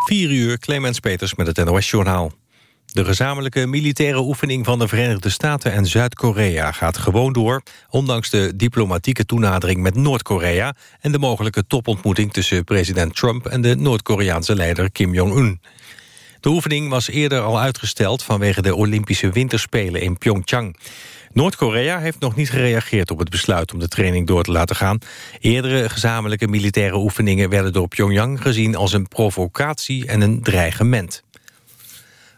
4 uur, Clemens Peters met het NOS-journaal. De gezamenlijke militaire oefening van de Verenigde Staten en Zuid-Korea gaat gewoon door, ondanks de diplomatieke toenadering met Noord-Korea en de mogelijke topontmoeting tussen president Trump en de Noord-Koreaanse leider Kim Jong-un. De oefening was eerder al uitgesteld vanwege de Olympische Winterspelen in Pyeongchang. Noord-Korea heeft nog niet gereageerd op het besluit om de training door te laten gaan. Eerdere gezamenlijke militaire oefeningen werden door Pyongyang gezien als een provocatie en een dreigement.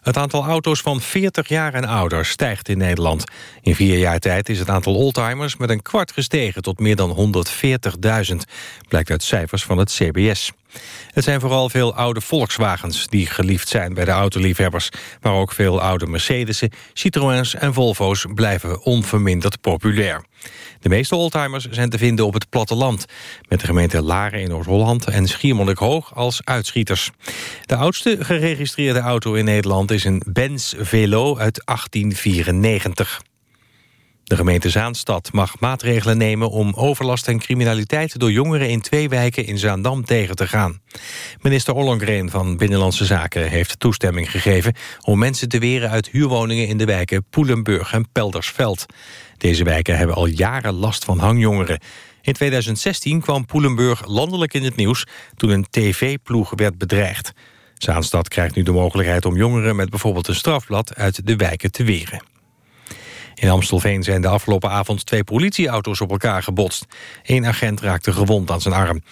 Het aantal auto's van 40 jaar en ouder stijgt in Nederland. In vier jaar tijd is het aantal oldtimers met een kwart gestegen tot meer dan 140.000, blijkt uit cijfers van het CBS. Het zijn vooral veel oude Volkswagens die geliefd zijn bij de autoliefhebbers. Maar ook veel oude Mercedes'en, Citroëns en Volvo's blijven onverminderd populair. De meeste oldtimers zijn te vinden op het platteland... met de gemeente Laren in Noord-Holland en Schiermonnikoog als uitschieters. De oudste geregistreerde auto in Nederland is een Benz Velo uit 1894. De gemeente Zaanstad mag maatregelen nemen om overlast en criminaliteit door jongeren in twee wijken in Zaandam tegen te gaan. Minister Ollongren van Binnenlandse Zaken heeft toestemming gegeven om mensen te weren uit huurwoningen in de wijken Poelenburg en Peldersveld. Deze wijken hebben al jaren last van hangjongeren. In 2016 kwam Poelenburg landelijk in het nieuws toen een tv-ploeg werd bedreigd. Zaanstad krijgt nu de mogelijkheid om jongeren met bijvoorbeeld een strafblad uit de wijken te weren. In Amstelveen zijn de afgelopen avond twee politieauto's op elkaar gebotst. Eén agent raakte gewond aan zijn arm.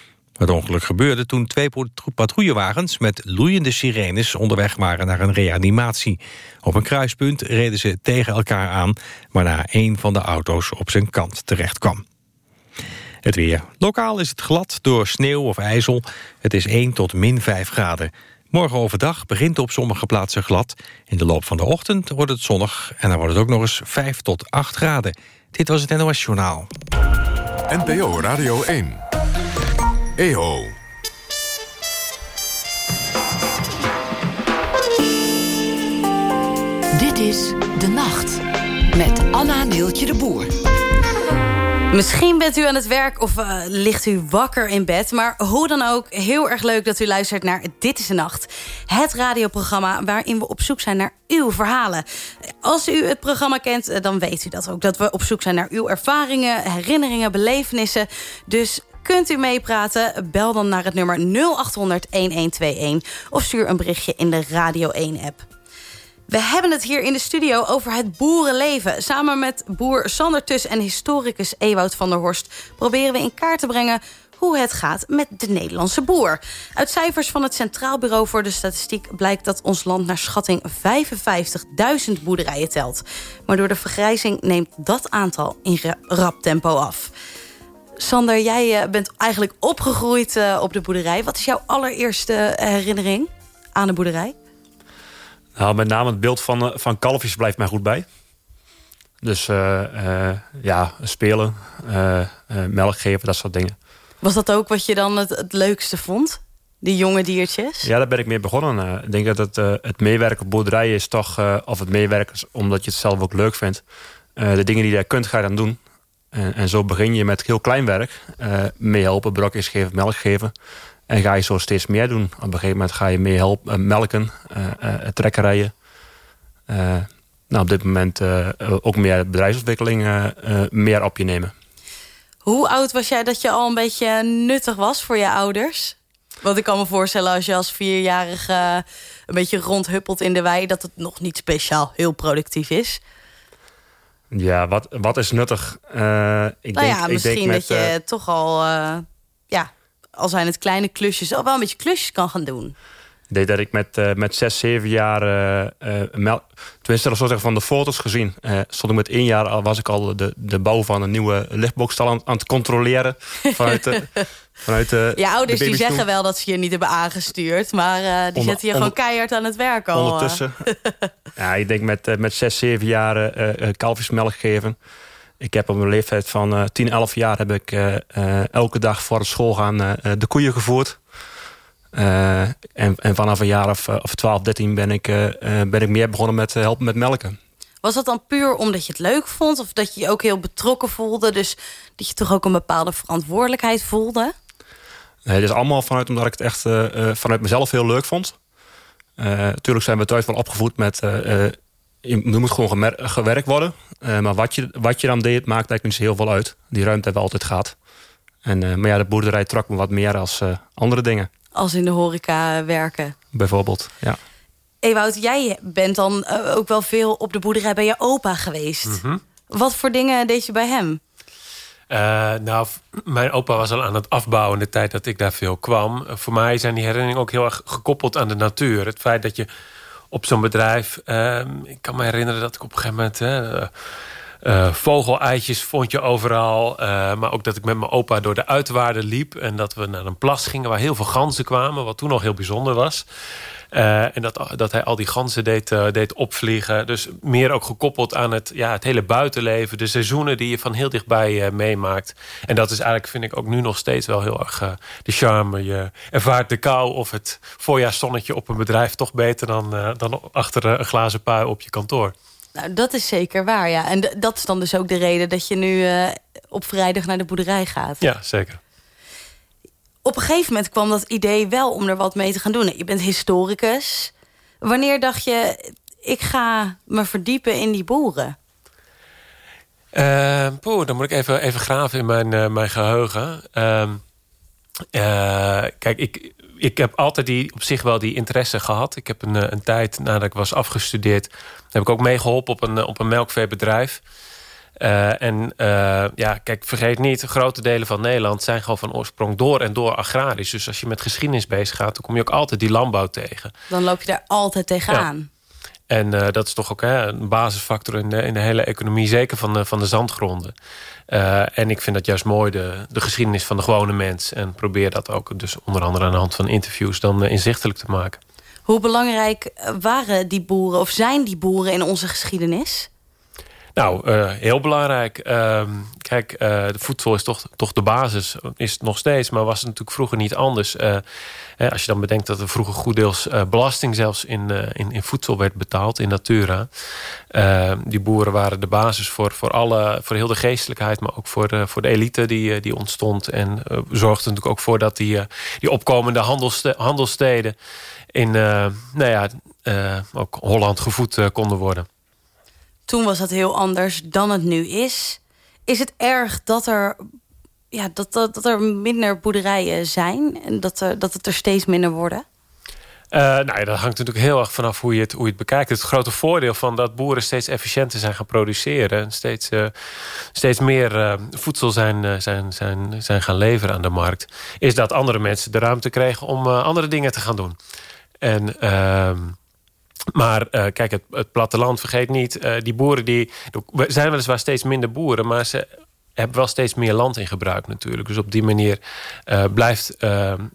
Het ongeluk gebeurde toen twee patrouillewagens met loeiende sirenes onderweg waren naar een reanimatie. Op een kruispunt reden ze tegen elkaar aan, waarna één van de auto's op zijn kant terecht kwam. Het weer. Lokaal is het glad door sneeuw of ijzel. Het is 1 tot min 5 graden. Morgen overdag begint op sommige plaatsen glad. In de loop van de ochtend wordt het zonnig en dan wordt het ook nog eens 5 tot 8 graden. Dit was het NOS Journaal. NPO Radio 1. EO. Dit is De Nacht met Anna Neeltje de Boer. Misschien bent u aan het werk of uh, ligt u wakker in bed. Maar hoe dan ook, heel erg leuk dat u luistert naar Dit is de Nacht. Het radioprogramma waarin we op zoek zijn naar uw verhalen. Als u het programma kent, eh, dan weet u dat ook. Dat we op zoek zijn naar uw ervaringen, herinneringen, belevenissen. Dus kunt u meepraten? Bel dan naar het nummer 0800-1121... of stuur een berichtje in de Radio 1-app. We hebben het hier in de studio over het boerenleven. Samen met boer Sander Tus en historicus Ewout van der Horst... proberen we in kaart te brengen hoe het gaat met de Nederlandse boer. Uit cijfers van het Centraal Bureau voor de Statistiek... blijkt dat ons land naar schatting 55.000 boerderijen telt. Maar door de vergrijzing neemt dat aantal in rap tempo af. Sander, jij eh, bent eigenlijk opgegroeid eh, op de boerderij. Wat is jouw allereerste herinnering aan de boerderij? Nou, met name het beeld van, eh, van kalfjes blijft mij goed bij. Dus uh, ja, spelen, melk geven, dat soort dingen. Was dat ook wat je dan het, het leukste vond? Die jonge diertjes? Ja, daar ben ik mee begonnen. ik denk dat het, het meewerken op boerderij is toch... of het meewerken omdat je het zelf ook leuk vindt. de dingen die je kunt, ga je dan doen. En, en zo begin je met heel klein werk. meehelpen, brokjes geven, melk geven. En ga je zo steeds meer doen. Op een gegeven moment ga je meer helpen, uh, melken, uh, uh, trekkerijen. nou, op dit moment ook meer bedrijfsontwikkeling meer op je nemen. Hoe oud was jij dat je al een beetje nuttig was voor je ouders? Want ik kan me voorstellen als je als vierjarige een beetje rondhuppelt in de wei... dat het nog niet speciaal heel productief is. Ja, wat, wat is nuttig? ik nou denk, ja, misschien ik denk met, dat je toch al... ja, al zijn het kleine klusjes, al wel een beetje klusjes kan gaan doen. Ik deed dat ik met, uh, met zes, zeven jaar... Uh, mel tenminste, dat zeggen van de foto's gezien. stond ik met één jaar al was ik al de, de bouw van een nieuwe lichtbokstal aan, aan het controleren. Vanuit de, vanuit de, ja, ouders die zeggen wel dat ze je niet hebben aangestuurd. Maar die zetten je gewoon keihard aan het werk al. Ondertussen. ja, ik denk met, met zes, zeven jaar kalfjesmelk geven. Ik heb op mijn leeftijd van uh, 10, 11 jaar... heb ik uh, uh, elke dag voor het school gaan uh, de koeien gevoerd. En, en, vanaf een jaar of, of 12, 13 ben ik, ben ik meer begonnen met helpen met melken. Was dat dan puur omdat je het leuk vond? Of dat je je ook heel betrokken voelde? Dus dat je toch ook een bepaalde verantwoordelijkheid voelde? Nee, het is allemaal vanuit omdat ik het echt vanuit mezelf heel leuk vond. natuurlijk zijn we thuis wel opgevoed met... je moet gewoon gewerkt worden. maar wat je, wat je dan deed, maakt eigenlijk niet zo heel veel uit. Die ruimte hebben we altijd gehad. En, maar ja, de boerderij trok me wat meer als andere dingen. Als in de horeca werken? Bijvoorbeeld, ja. Ewout, jij bent dan ook wel veel op de boerderij bij je opa geweest. Mhm. Wat voor dingen deed je bij hem? Uh, nou, mijn opa was al aan het afbouwen in de tijd dat ik daar veel kwam. Voor mij zijn die herinneringen ook heel erg gekoppeld aan de natuur. Het feit dat je op zo'n bedrijf... Uh, ik kan me herinneren dat ik op een gegeven moment... Uh, uh, vogeleitjes vond je overal. maar ook dat ik met mijn opa door de uitwaarden liep. En dat we naar een plas gingen waar heel veel ganzen kwamen. Wat toen nog heel bijzonder was. Uh, en dat, dat hij al die ganzen deed, uh, deed opvliegen. Dus meer ook gekoppeld aan het, ja, het hele buitenleven. De seizoenen die je van heel dichtbij uh, meemaakt. En dat is eigenlijk, vind ik, ook nu nog steeds wel heel erg de charme. Je ervaart de kou of het voorjaarszonnetje op een bedrijf... toch beter dan, dan achter een glazen pui op je kantoor. Nou, dat is zeker waar, ja. En dat is dan dus ook de reden dat je nu op vrijdag naar de boerderij gaat. Ja, zeker op een gegeven moment kwam dat idee wel om er wat mee te gaan doen. Je bent historicus. Wanneer dacht je, ik ga me verdiepen in die boeren? Uh, dan moet ik even, even graven in mijn, uh, mijn geheugen. Uh, uh, kijk, ik, ik heb altijd die, op zich wel die interesse gehad. Ik heb een, een tijd nadat ik was afgestudeerd... heb ik ook meegeholpen op een, op een melkveebedrijf. Uh, en uh, ja, kijk, vergeet niet, grote delen van Nederland zijn gewoon van oorsprong door en door agrarisch. Dus als je met geschiedenis bezig gaat, dan kom je ook altijd die landbouw tegen. Dan loop je daar altijd tegenaan. Ja. En uh, dat is toch ook hè, een basisfactor in de, in de hele economie, zeker van de, van de zandgronden. en ik vind dat juist mooi, de, de geschiedenis van de gewone mens. En probeer dat ook dus onder andere aan de hand van interviews dan inzichtelijk te maken. Hoe belangrijk waren die boeren of zijn die boeren in onze geschiedenis? Nou, uh, heel belangrijk. Uh, kijk, de voedsel is toch, toch de basis. Is het nog steeds, maar was het natuurlijk vroeger niet anders. Uh, als je dan bedenkt dat er vroeger goeddeels belasting zelfs in, in, in voedsel werd betaald, in natura. die boeren waren de basis voor, voor, alle, voor heel de geestelijkheid, maar ook voor de, voor de elite die, die ontstond. En zorgde natuurlijk ook voor dat die, die opkomende handelste, handelsteden in nou ja, ook Holland gevoed konden worden. Toen was dat heel anders dan het nu is. Is het erg dat er, ja, dat, dat, dat er minder boerderijen zijn... en dat, er, dat het er steeds minder worden? Uh, nou ja, dat hangt natuurlijk heel erg vanaf hoe je het, hoe je het bekijkt. Het grote voordeel van dat boeren steeds efficiënter zijn gaan produceren... en steeds, uh, steeds meer voedsel zijn, zijn, zijn, zijn gaan leveren aan de markt... is dat andere mensen de ruimte kregen om andere dingen te gaan doen. En ehm, maar uh, kijk, het, het, platteland, vergeet niet... Uh, die boeren die... Er zijn weliswaar steeds minder boeren... maar ze hebben wel steeds meer land in gebruik natuurlijk. Dus op die manier uh, blijft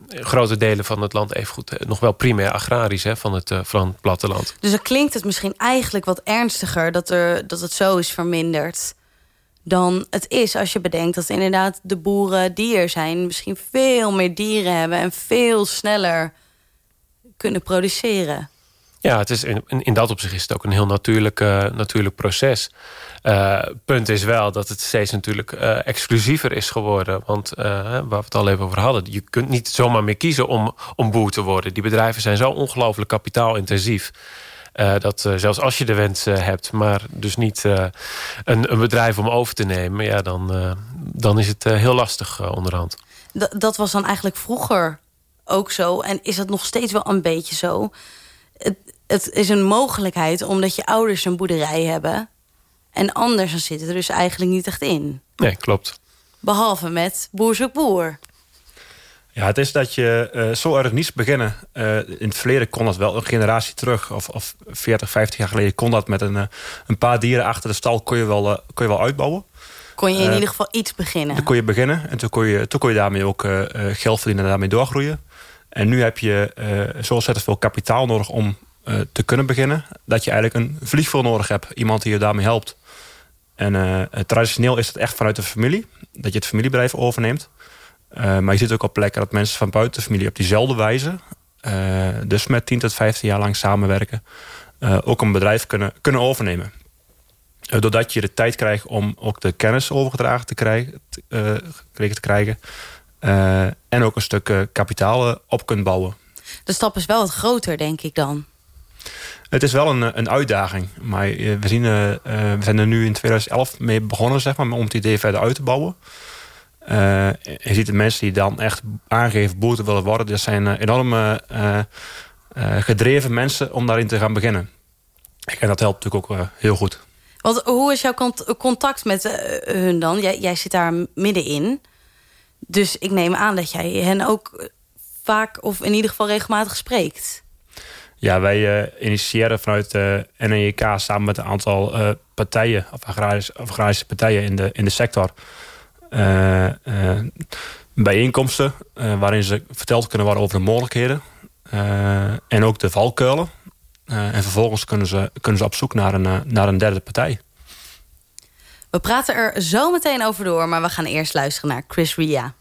grote delen van het land evengoed... nog wel primair agrarisch hè, van, het, van het platteland. Dus dan klinkt het misschien eigenlijk wat ernstiger... dat, er, dat het zo is verminderd dan het is. Als je bedenkt dat inderdaad de boeren die er zijn... misschien veel meer dieren hebben... en veel sneller kunnen produceren. Ja, het is in, in dat opzicht is het ook een heel natuurlijk, uh, natuurlijk proces. Uh, punt is wel dat het steeds natuurlijk uh, exclusiever is geworden. Want waar we het al even over hadden... je kunt niet zomaar meer kiezen om, om boer te worden. Die bedrijven zijn zo ongelooflijk kapitaalintensief... dat zelfs als je de wens hebt... maar dus niet een, een, bedrijf om over te nemen... Ja, dan, dan is het heel lastig onderhand. Dat was dan eigenlijk vroeger ook zo. En is dat nog steeds wel een beetje zo het is een mogelijkheid omdat je ouders een boerderij hebben. En anders dan zit het er dus eigenlijk niet echt in. Nee, klopt. Behalve met boer zoek boer. Ja, het is dat je uh, zo erg niets beginnen. Uh, in het verleden kon dat wel een generatie terug. Of, of 40, 50 jaar geleden kon dat met een, uh, een paar dieren achter de stal. Kon je wel, kon je wel uitbouwen. Kon je in ieder geval iets beginnen. Toen kon je beginnen. En toen kon je, toen kon je daarmee ook geld verdienen en daarmee doorgroeien. En nu heb je zo ontzettend veel kapitaal nodig om uh, te kunnen beginnen... dat je eigenlijk een vliegveld nodig hebt. Iemand die je daarmee helpt. En uh, traditioneel is het echt vanuit de familie. Dat je het familiebedrijf overneemt. Maar je ziet ook op plekken dat mensen van buiten de familie... op diezelfde wijze, dus met 10 tot 15 jaar lang samenwerken... ook een bedrijf kunnen, kunnen overnemen. doordat je de tijd krijgt om ook de kennis overgedragen te krijgen... te krijgen en ook een stuk kapitaal op kunt bouwen. De stap is wel wat groter, denk ik dan. Het is wel een, een uitdaging. Maar we, zien, we zijn er nu in 2011 mee begonnen zeg maar, om het idee verder uit te bouwen. je ziet de mensen die dan echt aangeven boer te willen worden. Dat zijn enorme gedreven mensen om daarin te gaan beginnen. En dat helpt natuurlijk ook heel goed. Want hoe is jouw contact met hun dan? Jij, jij zit daar middenin. Dus ik neem aan dat jij hen ook vaak of in ieder geval regelmatig spreekt. Ja, wij uh, initiëren vanuit de uh, NEK samen met een aantal uh, partijen, of agrarische, agrarische, partijen in de, in de sector, eh, bijeenkomsten waarin ze verteld kunnen worden over de mogelijkheden en ook de valkuilen. en vervolgens kunnen ze, kunnen ze op zoek naar een, naar een derde partij. We praten er zo meteen over door, maar we gaan eerst luisteren naar Chris Ria.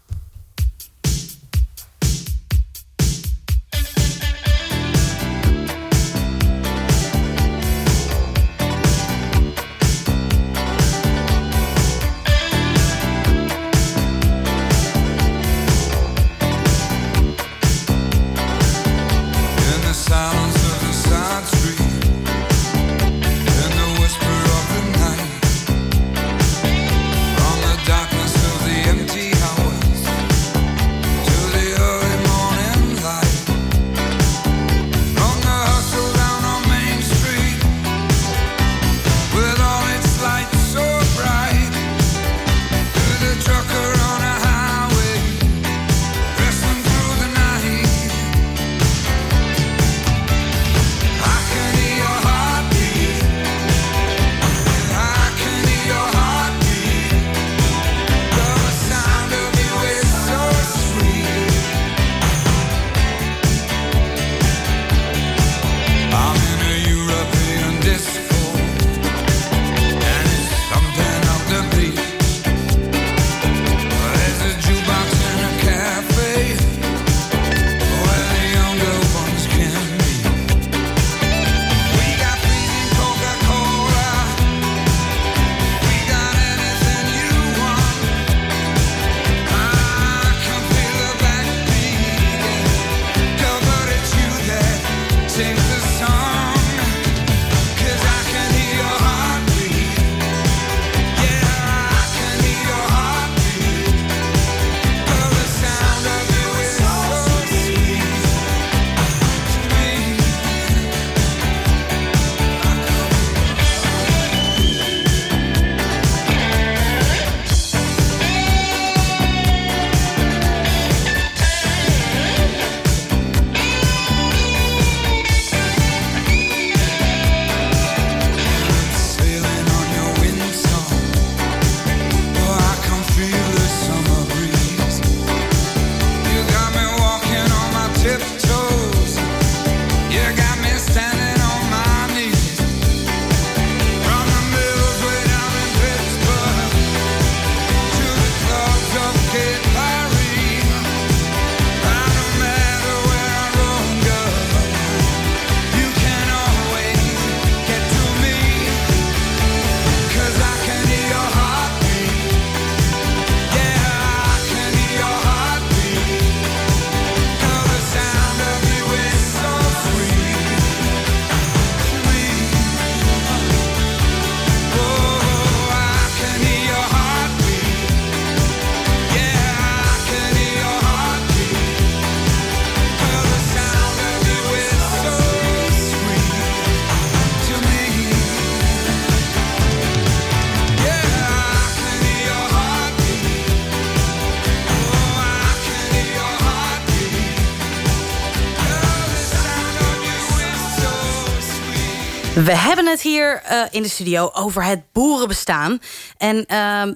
We hebben het hier uh, in de studio over het boerenbestaan. En uh,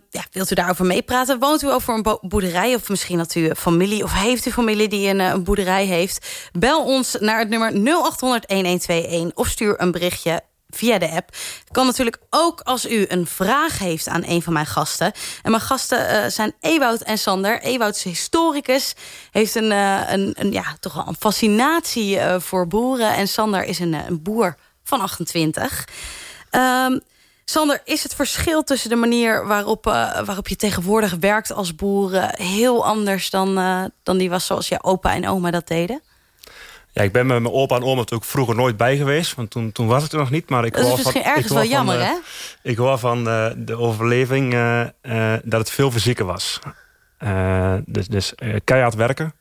ja, wilt u daarover meepraten? Woont u over een boerderij of misschien had u familie... of heeft u familie die een, een boerderij heeft? Bel ons naar het nummer 0800-1121 of stuur een berichtje via de app. Kan natuurlijk ook als u een vraag heeft aan een van mijn gasten. En mijn gasten uh, zijn Ewout en Sander. Ewout is historicus, heeft een, een, ja, toch een fascinatie voor boeren. En Sander is een, een boer van 28. Um, Sander, is het verschil tussen de manier waarop, uh, waarop je tegenwoordig werkt als boer... heel anders dan, uh, dan die was zoals je opa en oma dat deden? Ja, ik ben met mijn opa en oma natuurlijk vroeger nooit bij geweest. Want toen, toen was het er nog niet. Maar ik Dat is hoor misschien van, ergens wel jammer, hè? Ik hoor van eh, de overleving eh, eh, dat het veel fysieke was. Eh, dus dus eh, keihard werken.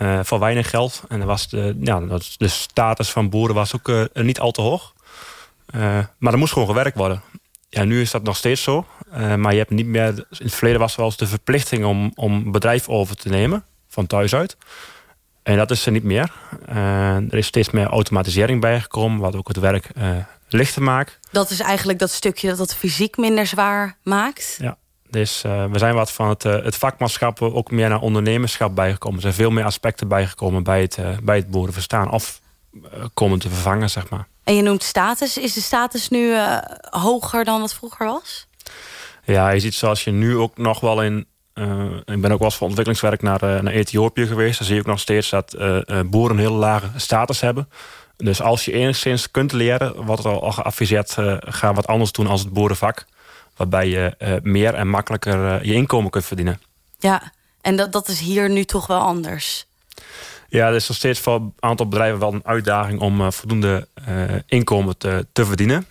Eh, voor weinig geld. En was de, ja, de status van boeren was ook eh, niet al te hoog. Eh, maar er moest gewoon gewerkt worden. Ja, nu is dat nog steeds zo. Maar je hebt niet meer... In het verleden was er wel eens de verplichting om, om bedrijf over te nemen. Van thuis uit. En dat is er niet meer. Er is steeds meer automatisering bijgekomen. Wat ook het werk lichter maakt. Dat is eigenlijk dat stukje dat het fysiek minder zwaar maakt. Ja. Dus eh, we zijn wat van het, eh, het vakmanschap ook meer naar ondernemerschap bijgekomen. Er zijn veel meer aspecten bijgekomen bij het, eh, bij het boerenverstaan. Of eh, komen te vervangen, zeg maar. En je noemt status. Is de status nu eh, hoger dan wat vroeger was? Ja, je ziet zoals je nu ook nog wel in... eh, ik ben ook wel eens voor ontwikkelingswerk naar, eh, naar Ethiopië geweest. Dan zie je ook nog steeds dat eh, eh, boeren een hele lage status hebben. Dus als je enigszins kunt leren, wordt er al geadviseerd... eh, ga wat anders doen als het boerenvak. Waarbij je eh, meer en makkelijker eh, je inkomen kunt verdienen. Ja, en dat, dat is hier nu toch wel anders. Ja, er is nog steeds voor een aantal bedrijven wel een uitdaging om eh, voldoende inkomen te, te verdienen.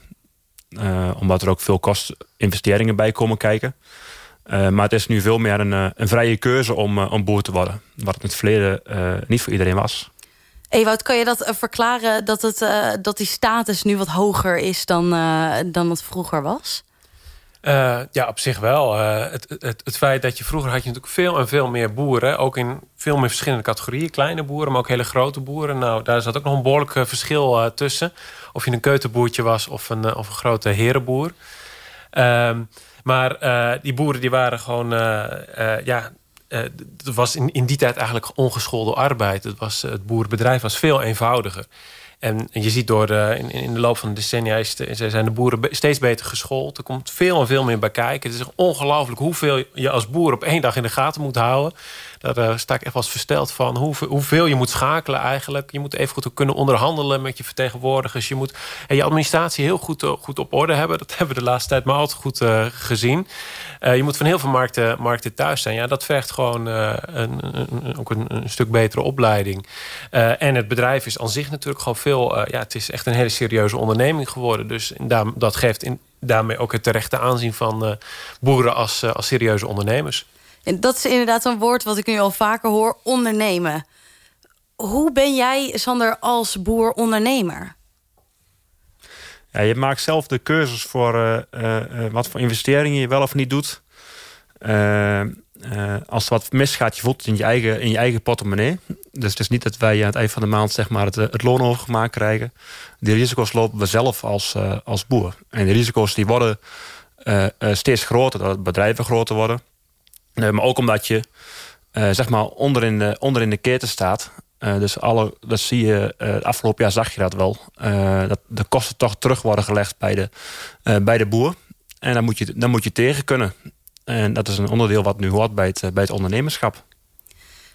Omdat er ook veel kostinvesteringen bij komen kijken. Maar het is nu veel meer een, een vrije keuze om, om boer te worden. Wat het in het verleden niet voor iedereen was. Ewout, kan je dat verklaren dat, het, dat die status nu wat hoger is dan, dan het vroeger was? Eh, ja, op zich wel. Eh, het, het, het feit dat je vroeger had je natuurlijk veel en veel meer boeren. Ook in veel meer verschillende categorieën. Kleine boeren, maar ook hele grote boeren. Nou, daar zat ook nog een behoorlijk eh, verschil tussen. Of je een keuterboertje was of een, of een grote herenboer. Ehm, maar die boeren die waren gewoon... ja, het was in, in die tijd eigenlijk ongeschoolde arbeid. Het, was, het boerenbedrijf was veel eenvoudiger. En je ziet door de, in, in de loop van de decennia is de, zijn de boeren steeds beter geschoold. Er komt veel en veel meer bij kijken. Het is ongelooflijk hoeveel je als boer op één dag in de gaten moet houden. Daar eh, sta ik echt wel eens versteld van. Hoeveel, hoeveel je moet schakelen eigenlijk. Je moet even goed kunnen onderhandelen met je vertegenwoordigers. Je moet en je administratie heel goed, eh, goed op orde hebben. Dat hebben we de laatste tijd maar altijd goed eh, gezien. Je moet van heel veel markten, markten thuis zijn. Ja, dat vergt gewoon een, een, ook een, een stuk betere opleiding. En het bedrijf is aan zich natuurlijk gewoon veel... ja, het is echt een hele serieuze onderneming geworden. Dus dat geeft in, daarmee ook het terechte aanzien van boeren als, als serieuze ondernemers. En dat is inderdaad een woord wat ik nu al vaker hoor, ondernemen. Hoe ben jij, Sander, als boer-ondernemer? Ja, je maakt zelf de keuzes voor eh, eh, eh, wat voor investeringen je wel of niet doet. Als er wat misgaat, je voelt het in je eigen, in je eigen portemonnee. Dus het is niet dat wij aan het eind van de maand zeg maar, het, loon overgemaakt krijgen. Die risico's lopen we zelf als, als boer. En die risico's die worden steeds groter, doordat bedrijven groter worden. Maar ook omdat je eh, zeg maar onder in de, onder in de keten staat. Eh, dus alle, dat zie je, eh, het afgelopen jaar zag je dat wel. dat de kosten toch terug worden gelegd bij de, bij de boer. En dan moet, je, dan moet je tegen kunnen. En dat is een onderdeel wat nu hoort bij het, bij het ondernemerschap.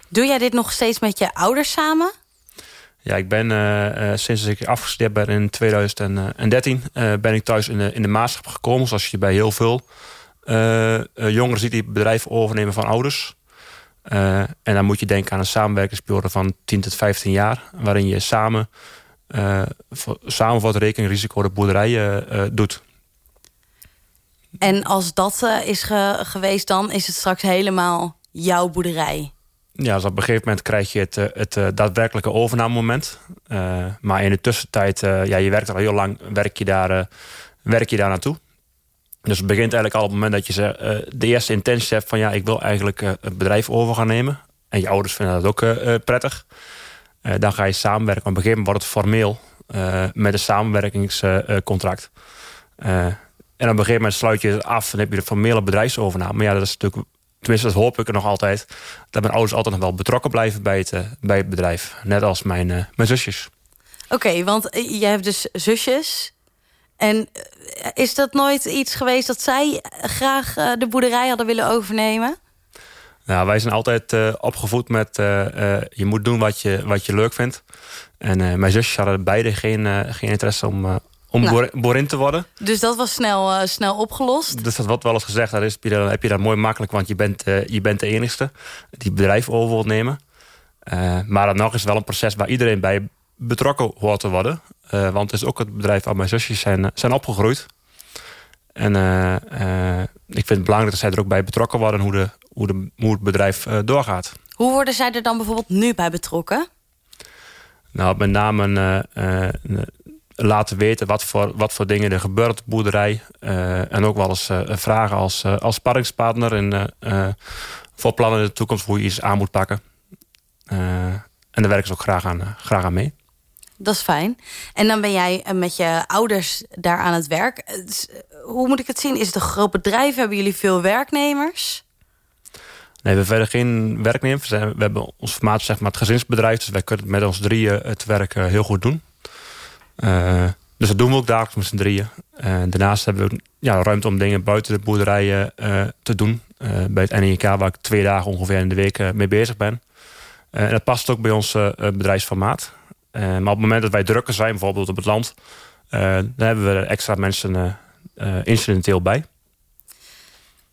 Doe jij dit nog steeds met je ouders samen? Ja, ik ben sinds ik afgestudeerd ben in 2013... eh, ben ik thuis in de, in de maatschap gekomen. Zoals je bij heel veel jongeren ziet die bedrijven overnemen van ouders. Eh, en dan moet je denken aan een samenwerkingsperiode van 10 tot 15 jaar... waarin je samen, eh, voor, samen voor het rekeningrisico de boerderij eh, eh, doet. En als dat eh, is ge- geweest, dan is het straks helemaal jouw boerderij. Ja, dus op een gegeven moment krijg je het, eh, het eh, daadwerkelijke overnamemoment. Eh, maar in de tussentijd, eh, ja, je werkt al heel lang, werk je daar, eh, werk je daar naartoe. Dus het begint eigenlijk al op het moment dat je ze, eh, de eerste intentie hebt van ja, ik wil eigenlijk eh, het bedrijf over gaan nemen. En je ouders vinden dat ook eh, prettig. Dan ga je samenwerken. Maar op een gegeven moment wordt het formeel met een samenwerkingscontract. En op een gegeven moment sluit je het af en heb je de formele bedrijfsovername. Maar ja, dat is natuurlijk tenminste dat hoop ik er nog altijd... dat mijn ouders altijd nog wel betrokken blijven bij het, bij het bedrijf. Net als mijn, mijn zusjes. Oké, want jij hebt dus zusjes. En eh, is dat nooit iets geweest dat zij graag eh, de boerderij hadden willen overnemen? Nou, wij zijn altijd eh, opgevoed met... eh, eh, je moet doen wat je, wat je leuk vindt. En eh, mijn zusjes hadden beide geen, eh, geen interesse om, eh, om Nou. boer- boerin te worden. Dus dat was snel, eh, snel opgelost. Dus dat wordt wel eens gezegd. Dan, is, heb, je dat, heb je dat mooi makkelijk, want je bent, eh, je bent de enigste... die het bedrijf over wilt nemen. maar dan nog is het wel een proces waar iedereen bij betrokken hoort te worden. Want het is ook het bedrijf waar mijn zusjes zijn, zijn opgegroeid. En ik vind het belangrijk dat zij er ook bij betrokken worden... hoe, de, hoe, de, hoe het bedrijf doorgaat. Hoe worden zij er dan bijvoorbeeld nu bij betrokken? Nou, met name laten weten wat voor, wat voor dingen er gebeurt op de boerderij. Uh, en ook wel eens uh, vragen als, uh, als sparringspartner. En voor plannen in de toekomst hoe je iets aan moet pakken. en daar werken ze ook graag aan, graag aan mee. Dat is fijn. En dan ben jij met je ouders daar aan het werk. Hoe moet ik het zien? Is het een groot bedrijf? Hebben jullie veel werknemers? Nee, we hebben verder geen werknemers. We hebben ons formaat zeg maar, het gezinsbedrijf. Dus wij kunnen met ons drieën het werk heel goed doen. Dus dat doen we ook dagelijks met z'n drieën. Daarnaast hebben we ja, ruimte om dingen buiten de boerderijen te doen. bij het NEK, waar ik twee dagen ongeveer in de week mee bezig ben. en dat past ook bij ons bedrijfsformaat. Maar op het moment dat wij drukker zijn, bijvoorbeeld op het land... dan hebben we extra mensen incidenteel bij.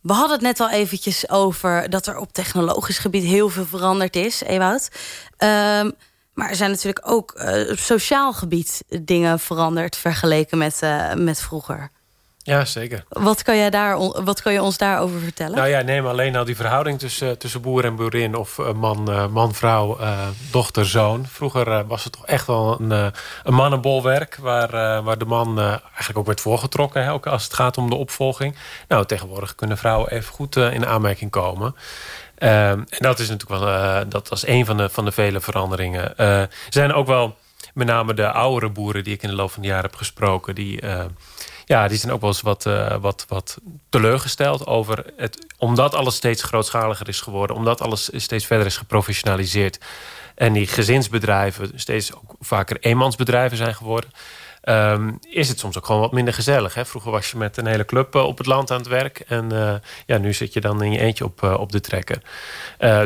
We hadden het net al eventjes over dat er op technologisch gebied heel veel veranderd is, Ewout. Ehm, maar er zijn natuurlijk ook op sociaal gebied dingen veranderd... vergeleken met, met vroeger. Ja, zeker. Wat kan, jij daar, wat kan je ons daarover vertellen? Nou ja, neem alleen al die verhouding tussen, tussen boer en boerin... of eh, man, man vrouw, dochter, zoon. Vroeger was het toch echt wel een, een mannenbolwerk... waar, waar de man eigenlijk ook werd voorgetrokken... Hè, ook als het gaat om de opvolging. Nou, tegenwoordig kunnen vrouwen even goed in aanmerking komen... Ehm, en dat is natuurlijk wel uh, dat was een van de, van de vele veranderingen. Uh, er zijn ook wel met name de oudere boeren die ik in de loop van de jaren heb gesproken, die, ja, die zijn ook wel eens wat, wat, wat teleurgesteld over het, omdat alles steeds grootschaliger is geworden, omdat alles steeds verder is geprofessionaliseerd. En die gezinsbedrijven steeds ook vaker eenmansbedrijven zijn geworden. Um, is het soms ook gewoon wat minder gezellig. Hè? Vroeger was je met een hele club uh, op het land aan het werk. En uh, ja, nu zit je dan in je eentje op, uh, op de trekker.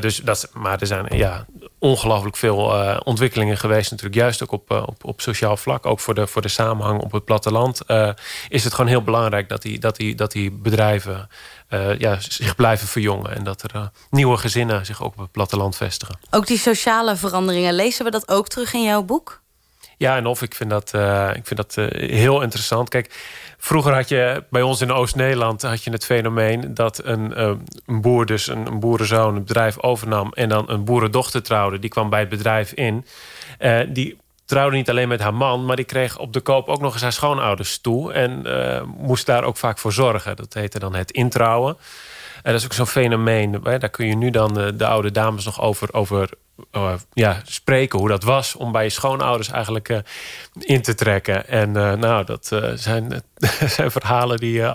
dus dat, maar er zijn ja, ongelooflijk veel ontwikkelingen geweest. Natuurlijk juist ook op, op, op sociaal vlak. Ook voor de, voor de samenhang op het platteland. is het gewoon heel belangrijk dat die, dat die, dat die bedrijven... ja, zich blijven verjongen. En dat er nieuwe gezinnen zich ook op het platteland vestigen. Ook die sociale veranderingen, lezen we dat ook terug in jouw boek? Ja, en of ik vind dat, uh, ik vind dat uh, heel interessant. Kijk, vroeger had je bij ons in Oost-Nederland had je het fenomeen dat een, uh, een boer, dus een, een, boerenzoon, een bedrijf overnam en dan een boerendochter trouwde. Die kwam bij het bedrijf in. die trouwde niet alleen met haar man, maar die kreeg op de koop ook nog eens haar schoonouders toe. En moest daar ook vaak voor zorgen. Dat heette dan het introuwen. En dat is ook zo'n fenomeen. Daar kun je nu dan de oude dames nog over, over uh, ja, spreken. Hoe dat was om bij je schoonouders eigenlijk uh, in te trekken. En uh, nou, dat zijn, zijn verhalen die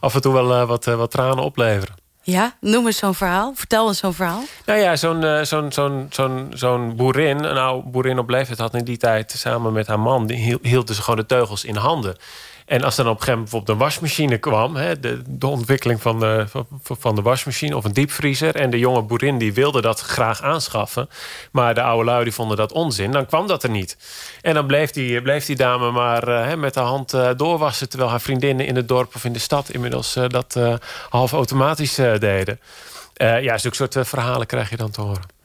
af en toe wel wat, wat tranen opleveren. Ja, noem eens zo'n verhaal. Vertel eens zo'n verhaal. Nou ja, zo'n zo'n zo'n zo'n zo'n boerin, een oude boerin op leeftijd... had in die tijd samen met haar man... die hield dus gewoon de teugels in handen. En als dan op een gegeven moment bijvoorbeeld een wasmachine kwam... Hè, de, ontwikkeling van de, van, de wasmachine of een diepvriezer... en de jonge boerin die wilde dat graag aanschaffen... maar de oude lui die vonden dat onzin, dan kwam dat er niet. En dan bleef die, die dame maar uh, hè, met de hand uh, doorwassen... terwijl haar vriendinnen in het dorp of in de stad... inmiddels uh, dat half automatisch deden. ja, zulke soort verhalen krijg je dan te horen.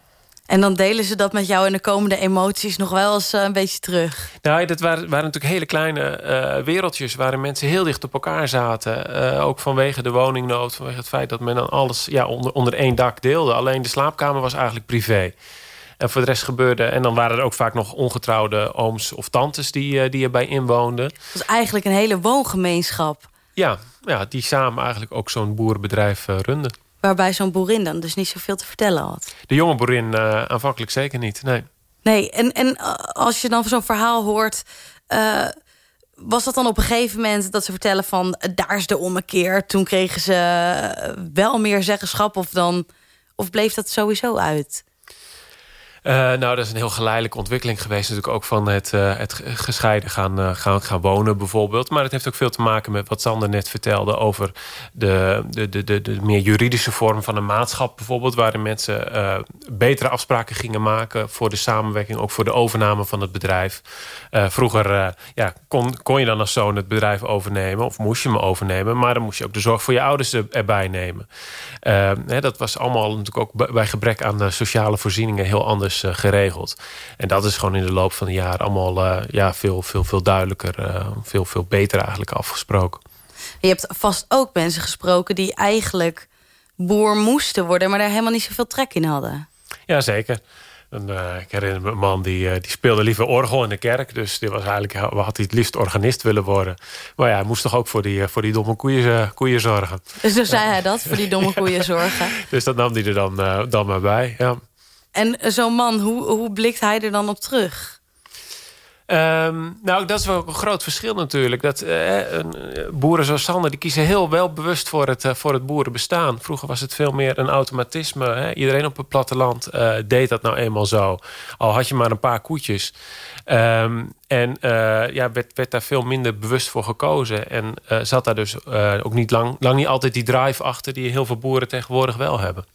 En dan delen ze dat met jou en de komende emoties nog wel eens eh, een beetje terug. Nou, dat waren, waren natuurlijk hele kleine uh, wereldjes... waarin mensen heel dicht op elkaar zaten. Uh, ook vanwege de woningnood, vanwege het feit dat men dan alles ja, onder, onder één dak deelde. Alleen de slaapkamer was eigenlijk privé. En voor de rest gebeurde... En dan waren er ook vaak nog ongetrouwde ooms of tantes die, die erbij inwoonden. Het was eigenlijk een hele woongemeenschap. Ja, ja die samen eigenlijk ook zo'n boerenbedrijf runden. Waarbij zo'n boerin dan dus niet zoveel te vertellen had. De jonge boerin uh, aanvankelijk zeker niet, nee. Nee, en, en eh, als je dan zo'n verhaal hoort... Uh, was dat dan op een gegeven moment dat ze vertellen van... daar is de ommekeer, toen kregen ze wel meer zeggenschap... of, dan, of bleef dat sowieso uit? Uh, nou, dat is een heel geleidelijke ontwikkeling geweest. Natuurlijk ook van het, uh, het gescheiden gaan, uh, gaan, gaan wonen bijvoorbeeld. Maar het heeft ook veel te maken met wat Sander net vertelde... over de, de, de, de, meer juridische vorm van een maatschap bijvoorbeeld... waarin mensen betere afspraken gingen maken voor de samenwerking... ook voor de overname van het bedrijf. vroeger ja, kon, kon je dan als zoon het bedrijf overnemen... of moest je hem overnemen... maar dan moest je ook de zorg voor je ouders erbij nemen. Dat was allemaal natuurlijk ook bij gebrek aan sociale voorzieningen heel anders dus geregeld. En dat is gewoon in de loop van de jaren allemaal ja, veel, veel, veel duidelijker, veel, veel beter eigenlijk afgesproken. Je hebt vast ook mensen gesproken die eigenlijk boer moesten worden, maar daar helemaal niet zoveel trek in hadden. Jazeker. En, uh, ik herinner me een man die, uh, die speelde liever orgel in de kerk. Dus die was eigenlijk, had hij het liefst organist willen worden. Maar ja, hij moest toch ook voor die, voor die domme koeien, koeien zorgen. Dus zo zei hij dat, voor die domme koeien zorgen. dus dat nam hij er dan, dan maar bij, ja. En zo'n man, hoe, hoe blikt hij er dan op terug? Um, nou, dat is wel een groot verschil natuurlijk. Dat, uh, boeren zoals Sander die kiezen heel wel bewust voor het, uh, voor het boerenbestaan. Vroeger was het veel meer een automatisme. Hè? Iedereen op het platteland uh, deed dat nou eenmaal zo. Al had je maar een paar koetjes. Um, en ja, werd, werd daar veel minder bewust voor gekozen. En zat daar dus ook niet lang, lang niet altijd die drive achter... die heel veel boeren tegenwoordig wel hebben.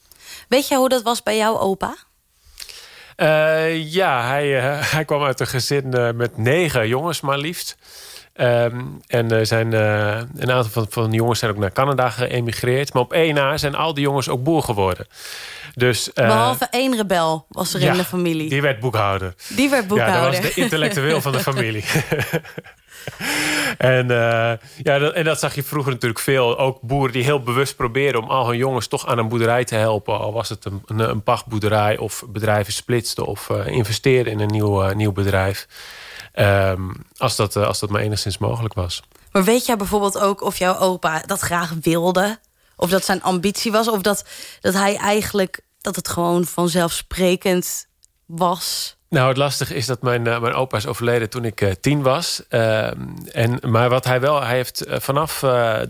Weet je hoe dat was bij jouw opa? Uh, ja, hij, uh, hij kwam uit een gezin uh, met negen jongens maar liefst. Um, en zijn, een aantal van, van de jongens zijn ook naar Canada geëmigreerd. Maar op één na zijn al die jongens ook boer geworden. Dus, Behalve één rebel was er ja, in de familie. Die werd boekhouder. Die werd boekhouder. Ja, dat was de intellectueel van de familie. en, uh, ja, dat, en dat zag je vroeger natuurlijk veel. Ook boeren die heel bewust proberen om al hun jongens toch aan een boerderij te helpen. Al was het een, een, een pachtboerderij of bedrijven splitsten of uh, investeerden in een nieuw, nieuw bedrijf. Um, als, dat, als dat maar enigszins mogelijk was. Maar weet jij bijvoorbeeld ook of jouw opa dat graag wilde? Of dat zijn ambitie was? Of dat, dat hij eigenlijk dat het gewoon vanzelfsprekend was? Nou, het lastige is dat mijn, uh, mijn opa is overleden toen ik uh, tien was. Uh, en, maar wat hij wel, hij heeft vanaf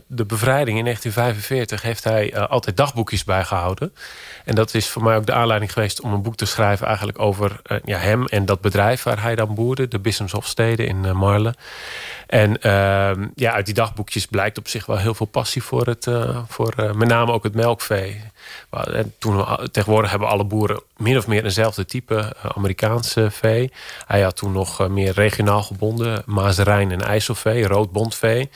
de bevrijding in 1945... heeft hij altijd dagboekjes bijgehouden. En dat is voor mij ook de aanleiding geweest om een boek te schrijven... eigenlijk over ja, hem en dat bedrijf waar hij dan boerde. De Bissemshofstede in Marle. En ehm, ja, uit die dagboekjes blijkt op zich wel heel veel passie voor het... voor met name ook het melkvee. En toen, tegenwoordig hebben alle boeren min of meer eenzelfde type Amerikaanse vee. Hij had toen nog meer regionaal gebonden. Mazerijn en IJsselvee, roodbondvee.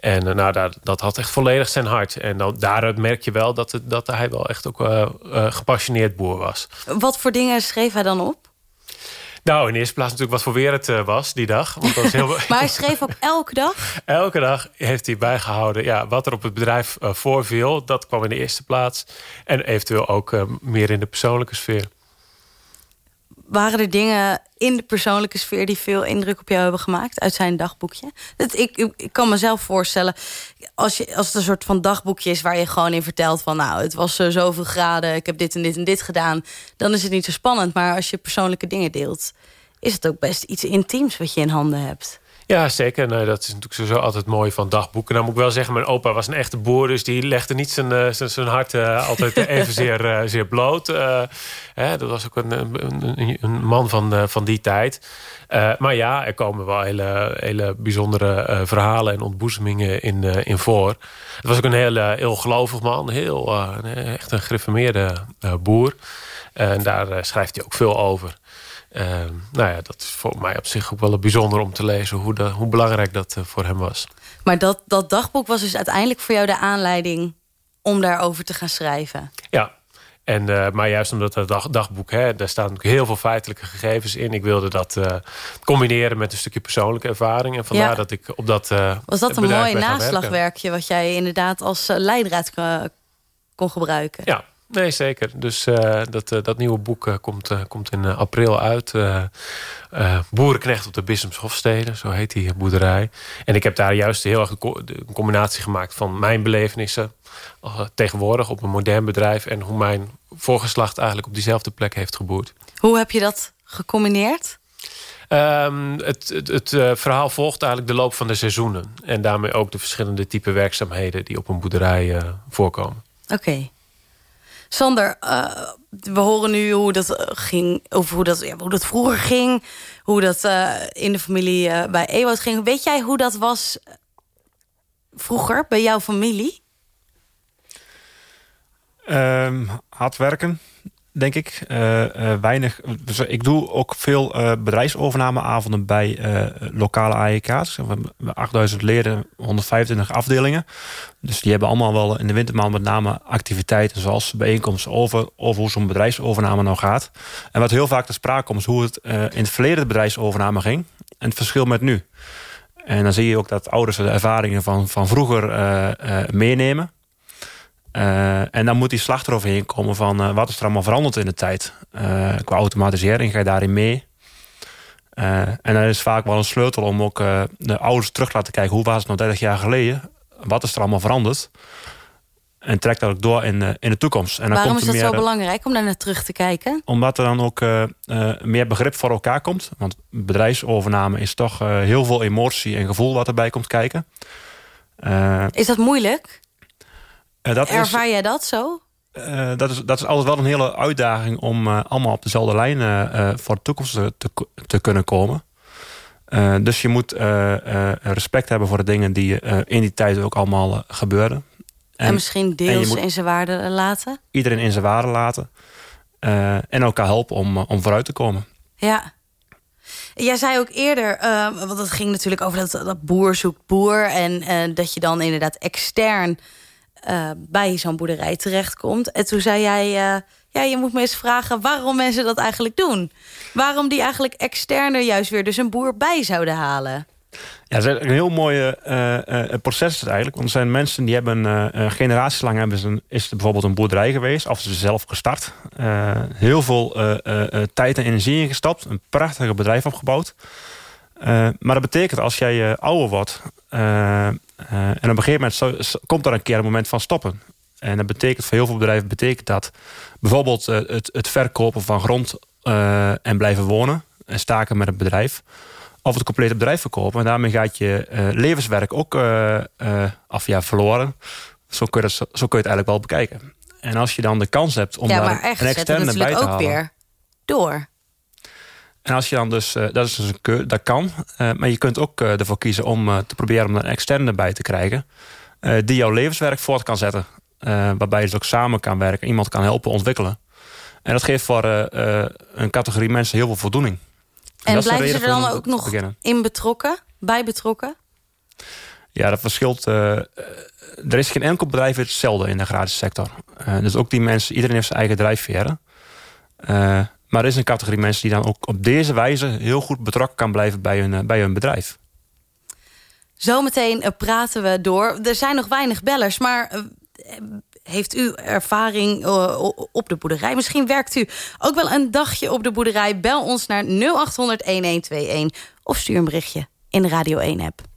En nou, dat, dat had echt volledig zijn hart. En dan, daaruit merk je wel dat, het, dat hij wel echt ook uh, gepassioneerd boer was. Wat voor dingen schreef hij dan op? Nou, in de eerste plaats natuurlijk wat voor weer het uh, was die dag. Want dat was heel... maar hij schreef ook elke dag? elke dag heeft hij bijgehouden ja, wat er op het bedrijf uh, voorviel. Dat kwam in de eerste plaats. En eventueel ook uh, meer in de persoonlijke sfeer. Waren er dingen in de persoonlijke sfeer... die veel indruk op jou hebben gemaakt uit zijn dagboekje? Dat, ik, ik, kan mezelf voorstellen... Als, je, als het een soort van dagboekje is waar je gewoon in vertelt... van nou, het was uh, zoveel graden, ik heb dit en dit en dit gedaan... dan is het niet zo spannend. Maar als je persoonlijke dingen deelt... is het ook best iets intiems wat je in handen hebt. Ja, zeker. Nou, dat is natuurlijk sowieso altijd mooi van dagboeken. Nou moet ik wel zeggen, mijn opa was een echte boer... dus die legde niet zijn, uh, zijn, zijn hart uh, altijd even zeer, uh, zeer bloot. Hè, dat was ook een, een, een man van, van die tijd. maar ja, er komen wel hele, hele bijzondere verhalen... en ontboezemingen in, in voor. Het was ook een heel, heel gelovig man. Heel, echt een gereformeerde boer. En daar schrijft hij ook veel over. Uh, nou ja, dat is voor mij op zich ook wel bijzonder om te lezen... hoe, de, hoe belangrijk dat uh, voor hem was. Maar dat, dat dagboek was dus uiteindelijk voor jou de aanleiding... om daarover te gaan schrijven? Ja, en, uh, maar juist omdat dag, dagboek... Hè, daar staan heel veel feitelijke gegevens in. Ik wilde dat combineren met een stukje persoonlijke ervaring. En vandaar ja. dat ik op dat Was dat een mooi naslagwerkje... wat jij inderdaad als leidraad kon gebruiken? Ja, Nee, zeker. Dus uh, dat, uh, dat nieuwe boek uh, komt, komt in april uit. Boerenknecht op de Bissemshofstede, zo heet die boerderij. En ik heb daar juist heel erg een combinatie gemaakt van mijn belevenissen... tegenwoordig op een modern bedrijf... en hoe mijn voorgeslacht eigenlijk op diezelfde plek heeft geboerd. Hoe heb je dat gecombineerd? Um, het, het, het verhaal volgt eigenlijk de loop van de seizoenen. En daarmee ook de verschillende type werkzaamheden... die op een boerderij voorkomen. Oké. Okay. Sander, uh, we horen nu hoe dat ging, over hoe dat, ja, hoe dat vroeger ging, hoe dat uh, in de familie uh, bij Ewout ging. Weet jij hoe dat was vroeger bij jouw familie? Um, hard werken. Denk ik. Uh, weinig. Dus ik doe ook veel uh, bedrijfsovernameavonden bij lokale AEK's. We hebben 8000 leden, 125 afdelingen. Dus die hebben allemaal wel in de wintermaand met name activiteiten zoals bijeenkomsten over, hoe zo'n bedrijfsovername nou gaat. En wat heel vaak te sprake komt is hoe het in het verleden de bedrijfsovername ging en het verschil met nu. En dan zie je ook dat ouders de ervaringen van, van vroeger meenemen. Uh, en dan moet die slag eroverheen komen van uh, wat is er allemaal veranderd in de tijd. Uh, qua automatisering ga je daarin mee. en dan is vaak wel een sleutel om ook de ouders terug te laten kijken. Hoe was het nou 30 jaar geleden? Wat is er allemaal veranderd? En trek dat ook door in, in de toekomst. En dan Waarom komt is dat meer, zo belangrijk om daar naar terug te kijken? Omdat er dan ook meer begrip voor elkaar komt. Want bedrijfsovername is toch heel veel emotie en gevoel wat erbij komt kijken. is dat moeilijk? Uh, dat Ervaar is, jij dat zo? Uh, dat, is, dat is altijd wel een hele uitdaging om uh, allemaal op dezelfde lijn voor de toekomst te, te kunnen komen. dus je moet respect hebben voor de dingen die in die tijd ook allemaal gebeuren. En, en misschien deels en in zijn waarde laten? Iedereen in zijn waarde laten. en elkaar helpen om, om vooruit te komen. Ja. Jij zei ook eerder, want het ging natuurlijk over dat, dat boer zoekt boer... en dat je dan inderdaad extern uh, bij zo'n boerderij terechtkomt. En toen zei jij, uh, ja, je moet me eens vragen waarom mensen dat eigenlijk doen. Waarom die eigenlijk externe juist weer dus een boer bij zouden halen. Ja, dat is een heel mooi uh, proces eigenlijk. Want er zijn mensen die hebben uh, generaties lang hebben ze is er bijvoorbeeld een boerderij geweest. Of ze zelf gestart. heel veel tijd en energie ingestapt. Een prachtige bedrijf opgebouwd. Maar dat betekent als jij ouder wordt... Uh, en op een gegeven moment komt er een keer een moment van stoppen. En dat betekent voor heel veel bedrijven betekent dat bijvoorbeeld uh, het, het, verkopen van grond uh, en blijven wonen en staken met het bedrijf. Of het complete bedrijf verkopen. En daarmee gaat je levenswerk ook af ja, verloren. Zo kun, je dat, zo kun je het eigenlijk wel bekijken. En als je dan de kans hebt om ja, daar een externe bij te ook halen. weer door. En als je dan dus, uh, dat is dus een keur, dat kan. Uh, maar je kunt ook uh, ervoor kiezen om te proberen om een externe bij te krijgen. die jouw levenswerk voort kan zetten. waarbij je dus ook samen kan werken. Iemand kan helpen ontwikkelen. En dat geeft voor een categorie mensen heel veel voldoening. En, en blijven ze er dan ook nog beginnen. in betrokken? Bij betrokken? Ja, dat verschilt. er is geen enkel bedrijf hetzelfde in de agrarische sector. dus ook die mensen, iedereen heeft zijn eigen drijfveren. Maar er is een categorie mensen die dan ook op deze wijze heel goed betrokken kan blijven bij hun, eh, bij hun bedrijf. Zometeen eh, praten we door. Er zijn nog weinig bellers, maar eh, heeft u ervaring op de boerderij? Misschien werkt u ook wel een dagje op de boerderij. Bel ons naar 0800 1121 of stuur een berichtje in Radio 1 app.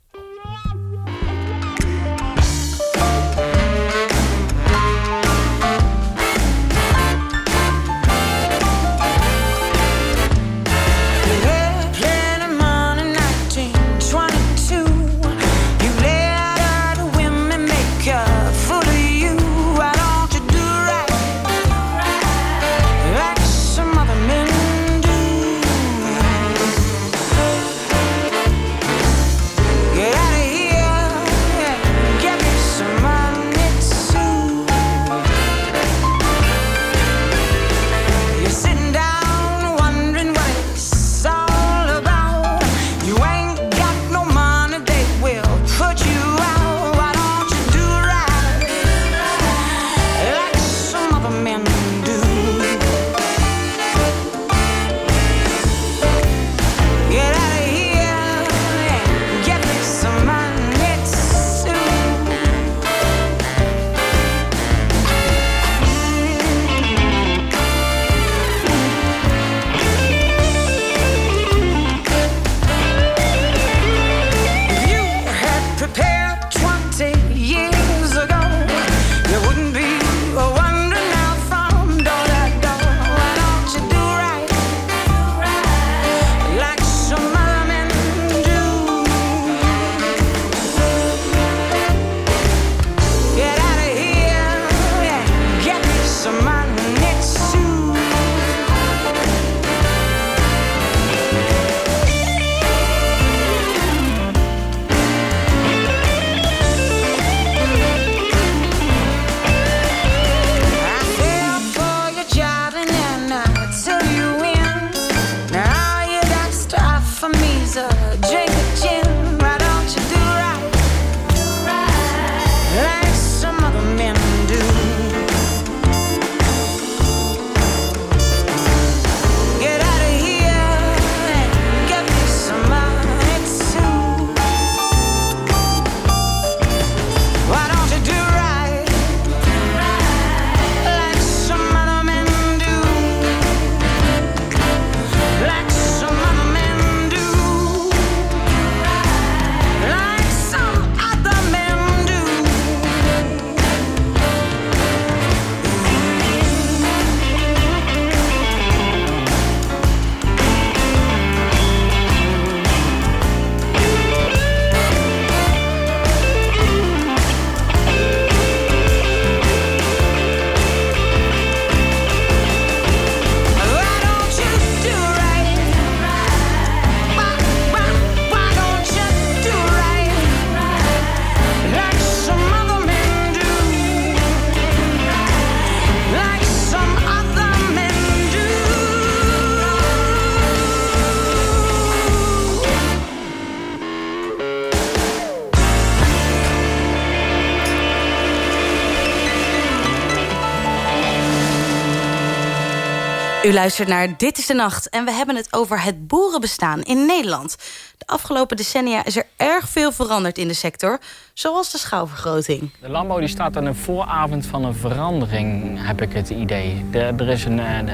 U luistert naar Dit is de Nacht en we hebben het over het boerenbestaan in Nederland. De afgelopen decennia is er erg veel veranderd in de sector, zoals de schouwvergroting. De landbouw die staat aan de vooravond van een verandering, heb ik het idee. er is een, een,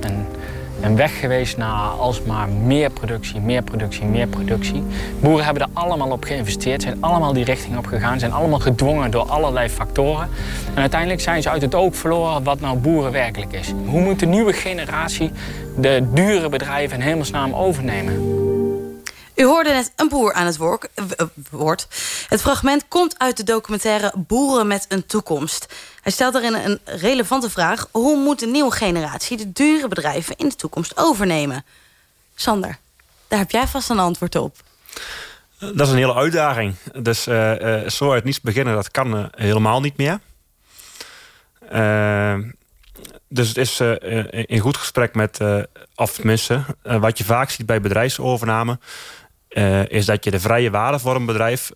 een, een weg geweest naar alsmaar meer productie, meer productie, meer productie. Boeren hebben er allemaal op geïnvesteerd, zijn allemaal die richting op gegaan, zijn allemaal gedwongen door allerlei factoren. En uiteindelijk zijn ze uit het oog verloren wat nou boeren werkelijk is. Hoe moet de nieuwe generatie de dure bedrijven in hemelsnaam overnemen? U hoorde net een boer aan het woord. Het fragment komt uit de documentaire Boeren met een toekomst. Hij stelt daarin een relevante vraag. Hoe moet de nieuwe generatie de dure bedrijven in de toekomst overnemen? Sander, daar heb jij vast een antwoord op. Dat is een hele uitdaging. Dus uh, uh, zo uit niets beginnen, dat kan helemaal niet meer. dus het is in goed gesprek met, of tenminste, wat je vaak ziet bij bedrijfsovername... is dat je de vrije waarde voor een bedrijf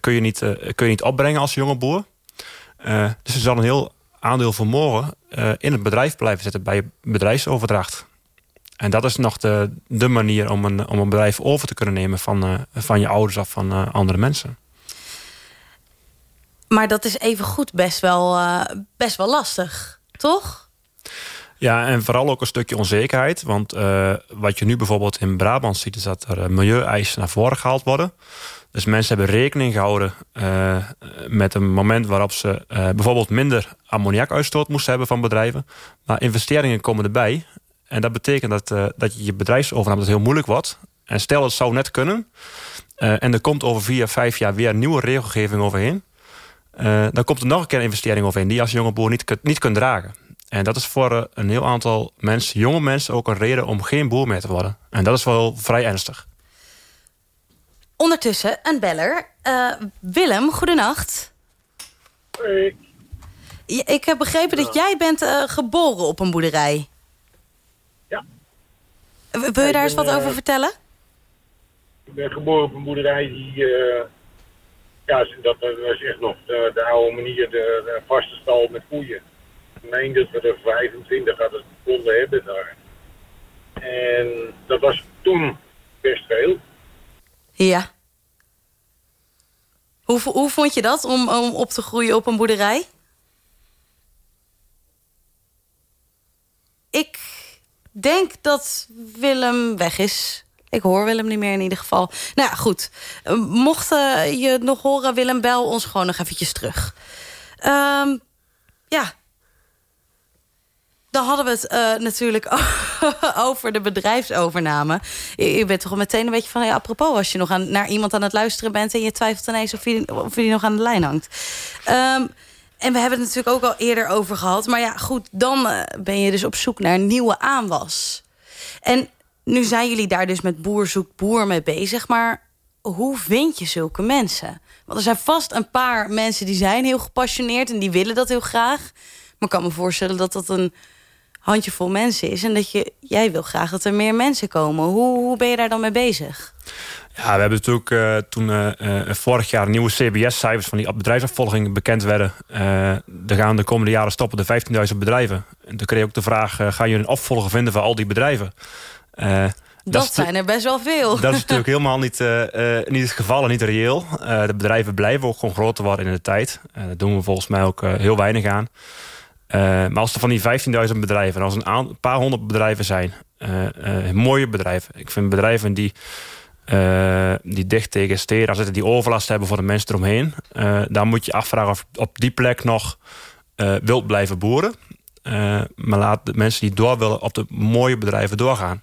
kun, je niet, kun je niet opbrengen als jonge boer. Dus er zal een heel aandeel vermogen in het bedrijf blijven zitten bij bedrijfsoverdracht. En dat is nog de, de manier om een, om een bedrijf over te kunnen nemen van, van je ouders of van andere mensen. Maar dat is even goed best wel, best wel lastig, toch? Ja, en vooral ook een stukje onzekerheid. Want wat je nu bijvoorbeeld in Brabant ziet... is dat er milieueisen naar voren gehaald worden. Dus mensen hebben rekening gehouden uh, met een moment waarop ze bijvoorbeeld minder ammoniakuitstoot moesten hebben van bedrijven. Maar investeringen komen erbij. En dat betekent dat, dat je je bedrijfsovername heel moeilijk wordt. En stel het zou net kunnen. en er komt over vier, vijf jaar weer nieuwe regelgeving overheen. dan komt er nog een keer een investering overheen die als jonge boer niet, niet kunt dragen. En dat is voor een heel aantal mensen, jonge mensen, ook een reden om geen boer meer te worden. En dat is wel vrij ernstig. Ondertussen een beller. Uh, Willem, goedenacht. Hey. ik heb begrepen dat jij bent uh, geboren op een boerderij. Ja. wil je daar ben, eens wat uh, over vertellen? Ik ben geboren op een boerderij die... ja, dat was echt nog de, de oude manier, de, de, vaste stal met koeien. Meen dat we er 25 hadden gevonden hebben daar. En dat was toen best veel. Ja. Hoe, hoe vond je dat om, om op te groeien op een boerderij? Ik denk dat Willem weg is. Ik hoor Willem niet meer in ieder geval. Nou ja, goed. Mocht je nog horen, Willem, bel ons gewoon nog eventjes terug. Um, ja, dan hadden we het uh, natuurlijk over de bedrijfsovername. Je, bent toch meteen een beetje van... Ja, apropos, als je nog aan, naar iemand aan het luisteren bent... en je twijfelt ineens of je, of je nog aan de lijn hangt. Um, en we hebben het natuurlijk ook al eerder over gehad. Maar ja, goed, dan uh, ben je dus op zoek naar nieuwe aanwas. En nu zijn jullie daar dus met boer zoekt boer mee bezig. Maar hoe vind je zulke mensen? Want er zijn vast een paar mensen die zijn heel gepassioneerd... en die willen dat heel graag. Maar ik kan me voorstellen dat dat een handjevol mensen is. En dat je, jij wil graag dat er meer mensen komen. Hoe, hoe ben je daar dan mee bezig? Ja, we hebben natuurlijk uh, toen uh, vorig jaar nieuwe CBS-cijfers van die bedrijfsopvolging bekend werden. Uh, er gaan de komende jaren stoppen de 15.000 bedrijven. En toen kreeg je ook de vraag: ga je een opvolger vinden van al die bedrijven? dat, dat zijn er best wel veel. Dat is natuurlijk helemaal niet, niet het geval en niet reëel. de bedrijven blijven ook gewoon groter worden in de tijd. daar doen we volgens mij ook heel weinig aan. Uh, maar als er van die 15.000 bedrijven, als een, een paar honderd bedrijven zijn, uh, uh, mooie bedrijven. Ik vind bedrijven die, die dicht tegen steden zitten, die overlast hebben voor de mensen eromheen. dan moet je afvragen of op die plek nog wilt blijven boeren. maar laat de mensen die door willen op de mooie bedrijven doorgaan.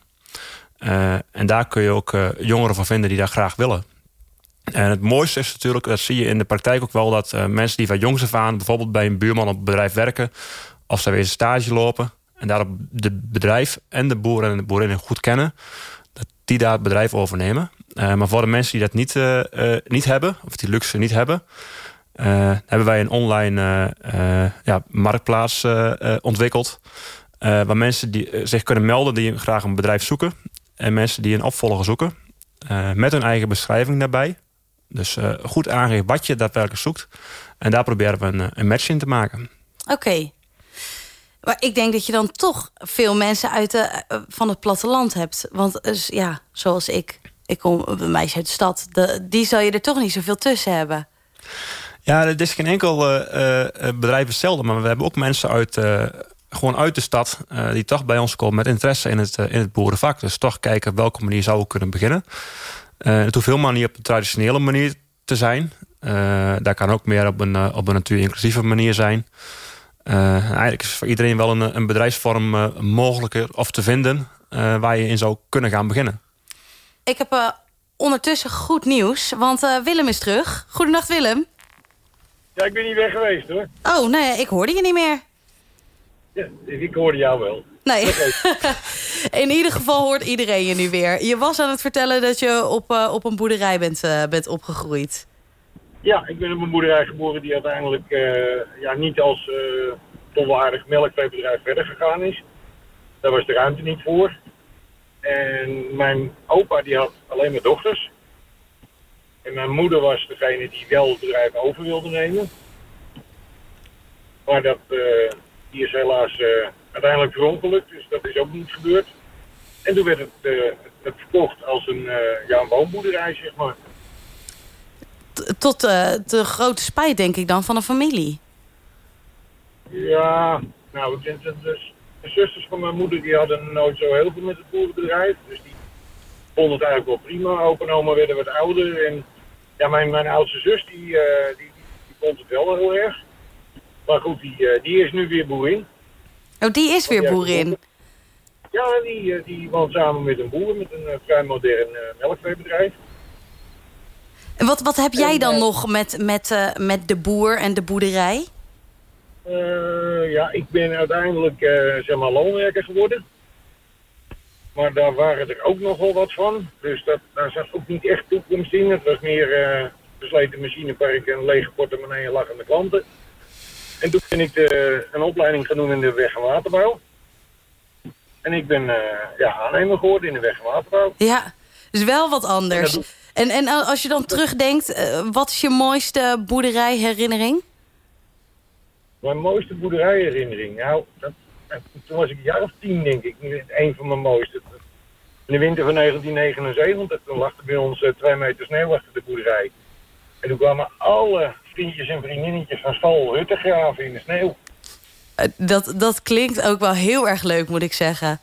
en daar kun je ook jongeren van vinden die daar graag willen. En het mooiste is natuurlijk, dat zie je in de praktijk ook wel... dat uh, mensen die van jongs af aan bijvoorbeeld bij een buurman op een bedrijf werken... of ze weer een stage lopen en daarop de bedrijf en de boeren en de boerinnen goed kennen... dat die daar het bedrijf overnemen. Uh, maar voor de mensen die dat niet, uh, niet hebben, of die luxe niet hebben... hebben wij een online ja, marktplaats ontwikkeld... waar mensen die zich kunnen melden die graag een bedrijf zoeken... en mensen die een opvolger zoeken... met hun eigen beschrijving daarbij... Dus uh, goed aangeven wat je daadwerkelijk zoekt. En daar proberen we een, eh, een match in te maken. Oké. Maar ik denk dat je dan toch veel mensen uit de, eh, van het platteland hebt. Want dus, ja, zoals ik, ik kom een meisje uit de stad... De, die zal je er toch niet zoveel tussen hebben. Ja, het is geen enkel uh, bedrijf hetzelfde. Maar we hebben ook mensen uit, uh, gewoon uit de stad... die toch bij ons komen met interesse in het, in het boerenvak. Dus toch kijken op welke manier zouden we kunnen beginnen. Het hoeft helemaal niet op de traditionele manier te zijn. daar kan ook meer op een, op een natuur-inclusieve manier zijn. eigenlijk is voor iedereen wel een, een bedrijfsvorm mogelijker of te vinden... waar je in zou kunnen gaan beginnen. Ik heb ondertussen goed nieuws, want Willem is terug. Goedenacht Willem. Ja, ik ben niet weg geweest hoor. Oh, nee, ik hoorde je niet meer. Ja, ik hoorde jou wel. Nee. In ieder geval hoort iedereen je nu weer. Je was aan het vertellen dat je op, uh, op een boerderij bent, uh, bent opgegroeid. Ja, ik ben op een boerderij geboren die uiteindelijk uh, ja, niet als volwaardig melkveebedrijf verder gegaan is. Daar was de ruimte niet voor. En mijn opa die had alleen maar dochters. En mijn moeder was degene die wel het bedrijf over wilde nemen. Maar dat, die is helaas uiteindelijk verongelukt, dus dat is ook niet gebeurd. En toen werd het, uh, het verkocht als een, ja, een woonboerderij, zeg maar. Tot de grote spijt, denk ik dan, van een familie. Ja, nou, denk dat de, de zusters van mijn moeder die hadden nooit zo heel veel met het boerenbedrijf. Dus die vonden het eigenlijk wel prima. Opa en oma werden wat ouder en ja, mijn, mijn oudste zus, die, uh, die, die, vond het wel heel erg. Maar goed, die, uh, die is nu weer boerin. Oh, die is weer boerin? Ja, die, uh, die woont samen met een boer, met een vrij modern melkveebedrijf. En wat, wat heb jij dan nog met, met, met de boer en de boerderij? ja, ik ben uiteindelijk zeg maar loonwerker geworden. Maar daar waren er ook nog wel wat van. Dus dat, daar zat ook niet echt toekomst in. Het was meer versleten machinepark en lege portemonnee en lachende klanten. En toen ben ik de, een opleiding gaan doen in de weg- en waterbouw. En ik ben uh, ja, aannemer geworden in de weg- en waterbouw. Ja, dus wel wat anders. En, en, als je dan terugdenkt, uh, wat is je mooiste boerderijherinnering? Mijn mooiste boerderijherinnering? Nou, dat, toen was ik een jaar of tien, denk ik. Een van mijn mooiste. In de winter van 1979, toen lag er bij ons uh, twee meter sneeuw achter de boerderij. En toen kwamen alle vriendjes en vriendinnetjes van school hutten graven in de sneeuw. Uh, dat, dat klinkt ook wel heel erg leuk, moet ik zeggen.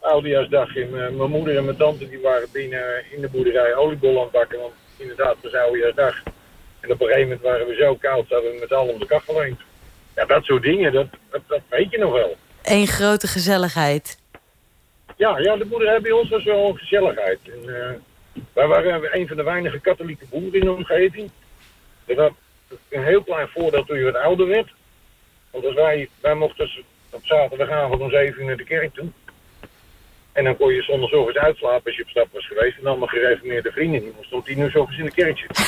Oudejaarsdag. En uh, mijn moeder en mijn tante die waren binnen in de boerderij oliebollen aan het bakken. Want inderdaad, het was Oudejaarsdag. En op een gegeven moment waren we zo koud dat we met allen om de kachel heen. Ja, dat soort dingen, dat, dat, dat weet je nog wel. Eén grote gezelligheid. Ja, ja, de boerderij bij ons was wel een gezelligheid. En, uh, wij waren een van de weinige katholieke boeren in de omgeving. Dat had een heel klein voordeel toen je wat ouder werd. Want als wij, wij mochten op zaterdagavond om zeven uur naar de kerk toe. En dan kon je zondagsovens uitslapen als je op stap was geweest. En dan mijn gereformeerde vrienden, die moesten om tien uur s in de kerk zitten.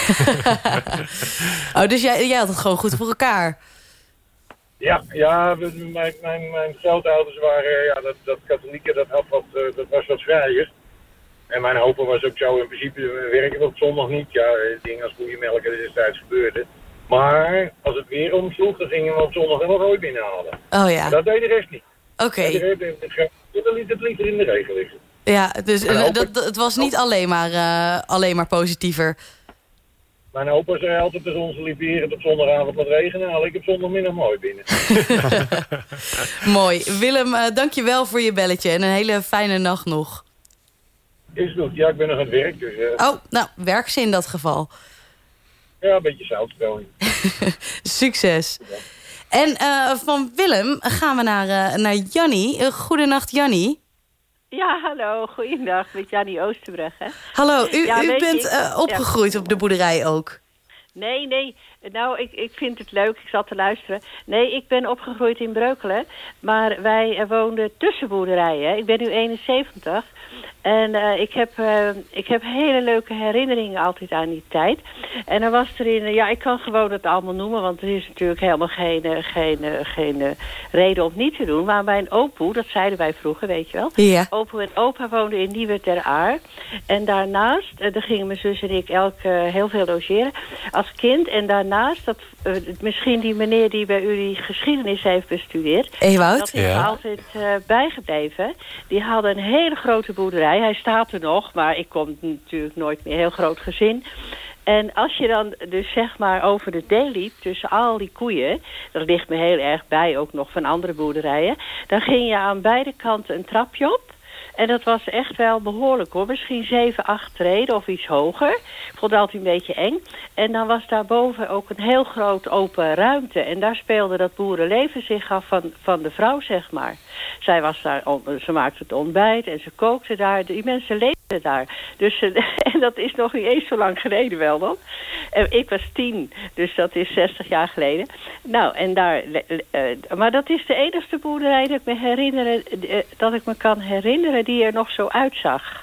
oh, dus jij, jij had het gewoon goed voor elkaar? Ja, ja mijn, mijn, mijn grootouders waren, ja, dat, dat katholieke, dat, had wat, uh, dat was wat vrijer. En mijn opa was ook zo, in principe werken we op zondag niet. Ja, dingen als koeienmelken, dat destijds gebeurde. Maar als het weer omsloeg, dan gingen we op zondag nog ooit binnenhalen. Oh ja. Dat deed de rest niet. Oké. Okay. Dat liet het liever in de regen liggen. Ja, dus dat, dat, het was niet alleen maar, uh, alleen maar positiever. Mijn opa zei altijd, als onze liep hier op zondagavond wat regenen, haal ik heb zondagmiddag mooi binnen. mooi. Willem, uh, dank je wel voor je belletje en een hele fijne nacht nog. Is goed. Ja, ik ben nog aan het werk. Dus, uh... Oh, nou, werk ze in dat geval. Ja, een beetje zoutspelling. Succes. Ja. En uh, van Willem gaan we naar, naar Jannie. goedenacht, Jannie. Ja, hallo. Goeiedag. Met Jannie Oosterbrug, hè? Hallo, u, ja, u bent uh, opgegroeid ja. op de boerderij ook? Nee, nee. Nou, ik, ik vind het leuk. Ik zat te luisteren. Nee, ik ben opgegroeid in Breukelen. Maar wij woonden tussen boerderijen. Ik ben nu 71. En uh, ik, heb, uh, ik heb hele leuke herinneringen altijd aan die tijd. En dan was er in... ja, ik kan gewoon het allemaal noemen... want er is natuurlijk helemaal geen, uh, geen, geen reden om het niet te doen. Maar mijn opoe, dat zeiden wij vroeger, weet je wel. Ja. Opoe en opa woonden in Nieuwe ter Aar. En daarnaast, daar gingen mijn zus en ik elk heel veel logeren als kind. En daarnaast daarnaast, dat, uh, misschien die meneer die bij u die geschiedenis heeft bestudeerd... Ewout? Dat is ja. altijd uh, bijgebleven. Die hadden een hele grote boerderij. Hij staat er nog, maar ik kom natuurlijk nooit meer. Heel groot gezin. En als je dan dus zeg maar over de deel liep tussen al die koeien... dat ligt me heel erg bij ook nog van andere boerderijen... dan ging je aan beide kanten een trapje op... En dat was echt wel behoorlijk hoor. Misschien 7, 8 treden of iets hoger. Ik vond altijd een beetje eng. En dan was daarboven ook een heel groot open ruimte. En daar speelde dat boerenleven zich af van, van de vrouw, zeg maar. Zij was daar, ze maakte het ontbijt en ze kookte daar. Die mensen leefden daar. Dus, en dat is nog niet eens zo lang geleden wel dan. En ik was tien, dus dat is 60 jaar geleden. Nou, en daar... Uh, maar dat is de enige boerderij dat ik me, herinner, uh, dat ik me kan herinneren die er nog zo uitzag.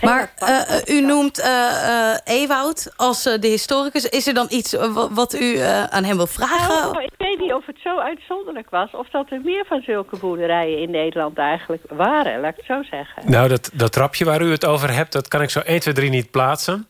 Maar uh, u noemt uh, Ewoud als de historicus. Is er dan iets wat u aan hem wil vragen? Nou, ik weet niet of het zo uitzonderlijk was... of dat er meer van zulke boerderijen in Nederland eigenlijk waren. Laat ik het zo zeggen. Nou, dat, dat trapje waar u het over hebt... dat kan ik zo 1, 2, 3 niet plaatsen.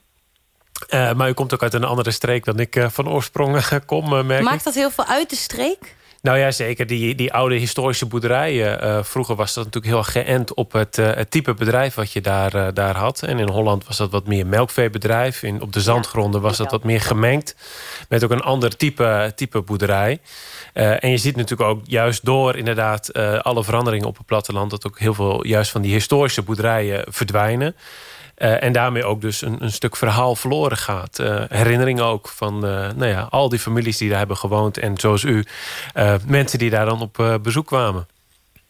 Uh, maar u komt ook uit een andere streek dan ik uh, van oorsprong kom, uh, merk Maakt dat heel veel uit, de streek? Nou ja, zeker. Die, die oude historische boerderijen. vroeger was dat natuurlijk heel geënt op het, het type bedrijf wat je daar, daar had. En in Holland was dat wat meer melkveebedrijf. In, op de zandgronden was dat wat meer gemengd. Met ook een ander type, type boerderij. en je ziet natuurlijk ook juist door inderdaad alle veranderingen op het platteland... dat ook heel veel juist van die historische boerderijen verdwijnen. Uh, en daarmee ook dus een, een stuk verhaal verloren gaat. Uh, herinneringen ook van uh, nou ja, al die families die daar hebben gewoond. En zoals u, mensen die daar dan op bezoek kwamen.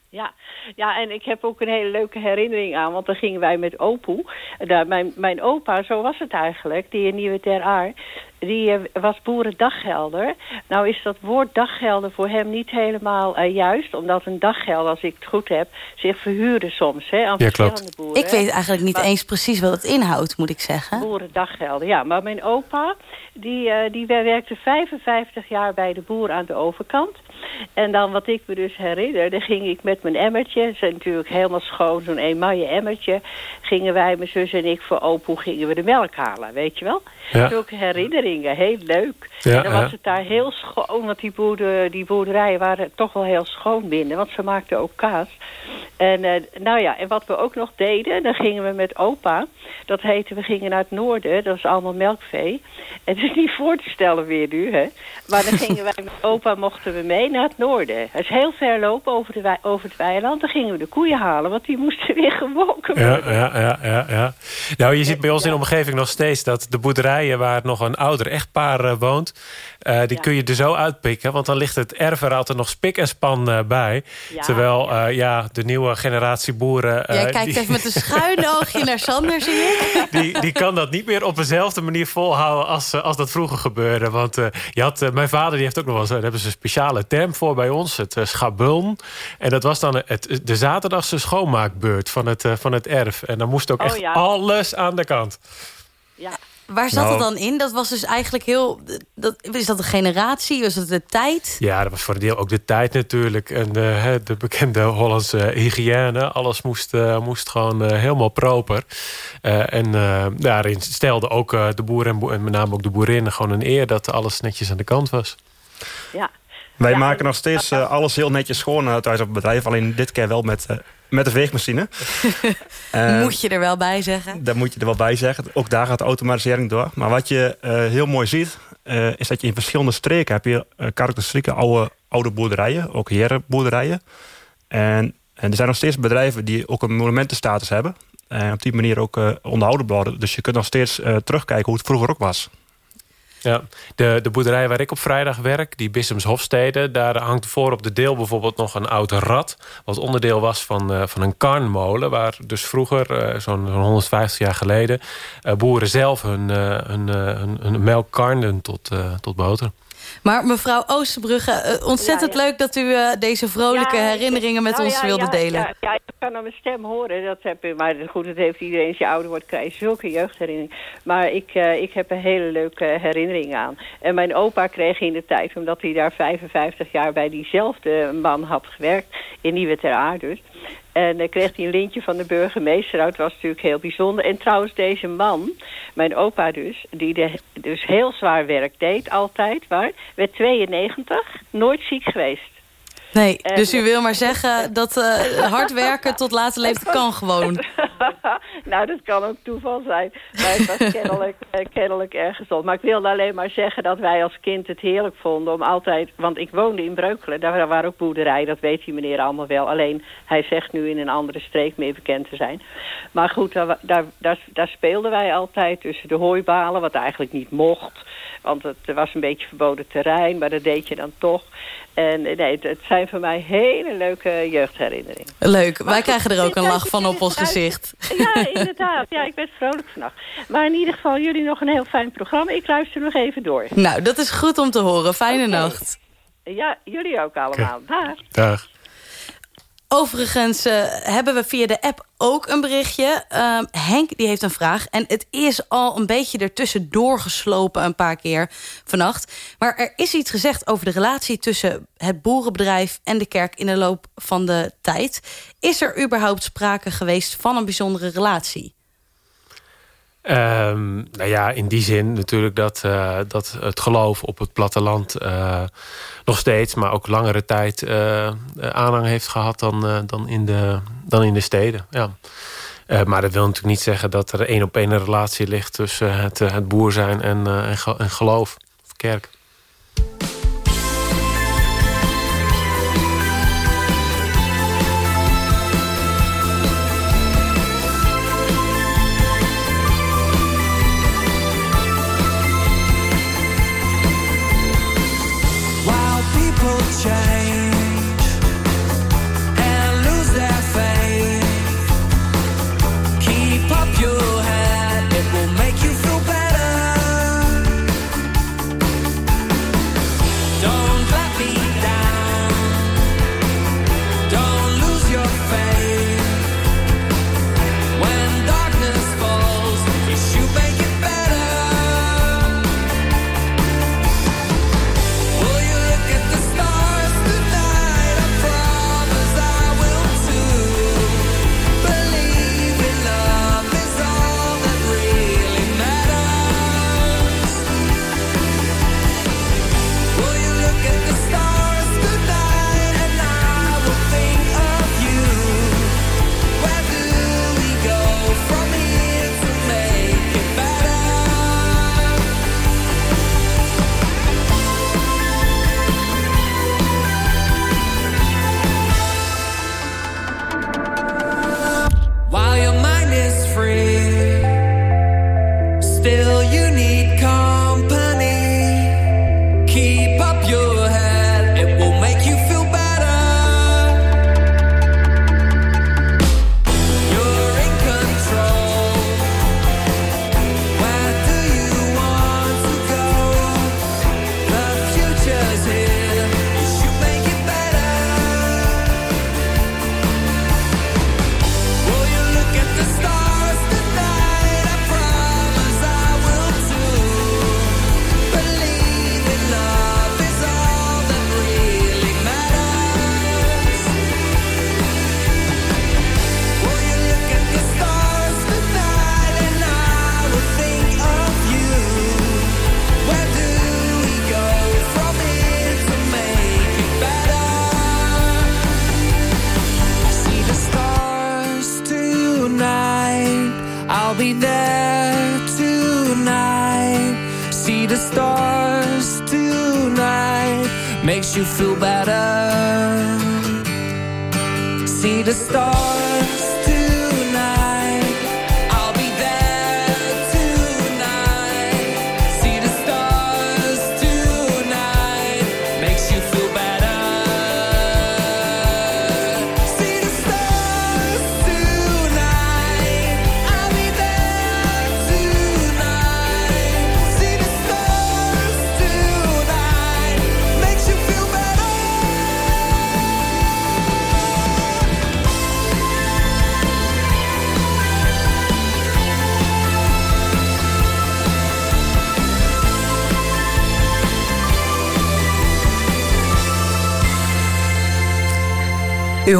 Ja, ja, en ik heb ook een hele leuke herinnering aan. Want dan gingen wij met Opoe. Daar, mijn, mijn opa, zo was het eigenlijk, die in Nieuwe Ter Aar die uh, was boerendaggelder. Nou is dat woord daggelder voor hem niet helemaal uh, juist. Omdat een daggelder, als ik het goed heb, zich verhuurde soms hè, aan ja, verschillende klopt. boeren. Ik weet eigenlijk niet maar, eens precies wat het inhoudt, moet ik zeggen. Boerendaggelder, ja. Maar mijn opa, die, uh, die werkte 55 jaar bij de boer aan de overkant. En dan wat ik me dus herinner, dan ging ik met mijn emmertje... ze natuurlijk helemaal schoon, zo'n emaille emmertje... gingen wij, mijn zus en ik, voor Opoe gingen we de melk halen, weet je wel? Ja. Zulke herinneringen, heel leuk. Ja, en dan was het daar heel schoon, want die, boerder, die boerderijen waren toch wel heel schoon binnen. Want ze maakten ook kaas. En uh, nou ja, en wat we ook nog deden, dan gingen we met opa. Dat heette, we gingen naar het noorden, dat is allemaal melkvee. Het is niet voor te stellen weer nu, hè. Maar dan gingen wij met opa, mochten we mee naar het noorden. Het is heel ver lopen over, de over het weiland. Dan gingen we de koeien halen, want die moesten weer gewoken worden. Ja, ja, ja, ja. Nou, je ziet bij ons in de omgeving nog steeds dat de boerderijen... waar nog een ouder echtpaar uh, woont... Uh, die ja. kun je er zo uitpikken. Want dan ligt het erf er altijd nog spik en span bij. Ja, Terwijl ja. Ja. De nieuwe generatie boeren... Jij kijkt die... even met een schuin oogje naar Sander, zie ik. Die, die kan dat niet meer op dezelfde manier volhouden als, als dat vroeger gebeurde. Want je had, mijn vader die heeft ook nog wel zo... Daar hebben ze een speciale term voor bij ons. Het schabuln. En dat was dan het, de zaterdagse schoonmaakbeurt van het, van het erf. En dan moest ook oh, echt alles aan de kant. Ja, Waar zat nou, het dan in? Dat was dus eigenlijk heel... Dat, is dat de generatie? Was het de tijd? Ja, dat was voor een deel ook de tijd natuurlijk. En de, de bekende Hollandse hygiëne. Alles moest, uh, moest gewoon uh, helemaal proper. Uh, en daarin stelde ook de boer en, en met name ook de boerin... gewoon een eer dat alles netjes aan de kant was. Ja, wij ja, maken nog steeds uh, alles heel netjes schoon thuis op het bedrijf. Alleen dit keer wel met, uh, met de veegmachine. uh, moet je er wel bij zeggen. Daar moet je er wel bij zeggen. Ook daar gaat de automatisering door. Maar wat je heel mooi ziet... is dat je in verschillende streken heb je karakteristieke oude, oude boerderijen. Ook herenboerderijen. En, en er zijn nog steeds bedrijven die ook een monumentenstatus hebben. En op die manier ook onderhouden worden. Dus je kunt nog steeds terugkijken hoe het vroeger ook was. Ja, de, de boerderij waar ik op vrijdag werk, die Bissems Hofstede... daar hangt voor op de deel bijvoorbeeld nog een oud rad... wat onderdeel was van, uh, van een karnmolen... waar dus vroeger, uh, zo'n 150 jaar geleden... Uh, boeren zelf hun, hun, hun, hun melk karnden tot, tot boter. Maar mevrouw Oosterbrugge, ontzettend ja, ja. leuk dat u uh, deze vrolijke ja, herinneringen met nou, ons wilde delen. Ja, ik kan aan mijn stem horen. Dat heb, maar goed, dat heeft iedereen als je ouder wordt, krijg je zulke jeugdherinneringen. Maar ik, uh, ik heb een hele leuke herinnering aan. En mijn opa kreeg in de tijd, omdat hij daar 55 jaar bij diezelfde man had gewerkt, in Nieuwe Ter Aar dus. En dan kreeg hij een lintje van de burgemeester. Dat was natuurlijk heel bijzonder. En trouwens, deze man, mijn opa dus, die, dus heel zwaar werk deed altijd. Maar werd 92, nooit ziek geweest. Nee, dus u wil maar zeggen dat uh, hard werken tot later leeftijd kan gewoon. nou, dat kan ook toeval zijn. Maar het was kennelijk, uh, kennelijk erg gezond. Maar ik wilde alleen maar zeggen dat wij als kind het heerlijk vonden om altijd... Want ik woonde in Breukelen, daar waren ook boerderijen. Dat weet die meneer allemaal wel. Alleen hij zegt nu in een andere streek meer bekend te zijn. Maar goed, daar, daar, daar, daar speelden wij altijd tussen de hooibalen, wat eigenlijk niet mocht. Want het was een beetje verboden terrein, maar dat deed je dan toch. En nee, het, zijn voor mij hele leuke jeugdherinneringen. Leuk, wij krijgen er ook een lach van op ons gezicht. Ja, inderdaad. Ja, ik ben vrolijk vannacht. Maar in ieder geval, jullie nog een heel fijn programma. Ik luister nog even door. Nou, dat is goed om te horen. Fijne nacht. Ja, jullie ook allemaal. Dag. Dag. Overigens uh, hebben we via de app ook een berichtje. Uh, Henk die heeft een vraag. En het is al een beetje ertussen doorgeslopen een paar keer vannacht. Maar er is iets gezegd over de relatie tussen het boerenbedrijf en de kerk in de loop van de tijd. Is er überhaupt sprake geweest van een bijzondere relatie? Um, nou ja, in die zin natuurlijk dat, uh, dat het geloof op het platteland uh, nog steeds, maar ook langere tijd uh, aanhang heeft gehad dan, dan, in, de, dan in de steden. Ja. maar dat wil natuurlijk niet zeggen dat er één op één een relatie ligt tussen het, het boer zijn en, en geloof of kerk.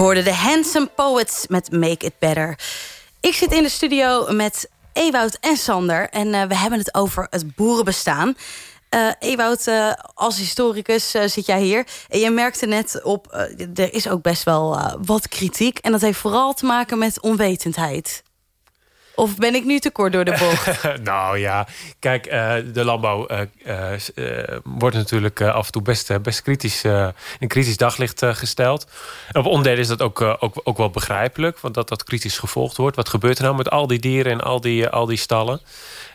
Hoorde de Handsome Poets met Make It Better. Ik zit in de studio met Ewout en Sander. En we hebben het over het boerenbestaan. Uh, Ewout, uh, als historicus zit jij hier. En je merkte net op, er is ook best wel wat kritiek. En dat heeft vooral te maken met onwetendheid. Of ben ik nu te kort door de bocht? nou ja, kijk, de landbouw wordt natuurlijk af en toe best, best kritisch, in kritisch daglicht gesteld. op onderdelen is dat ook, ook, ook wel begrijpelijk, want dat dat kritisch gevolgd wordt. Wat gebeurt er nou met al die dieren en al die, al die stallen?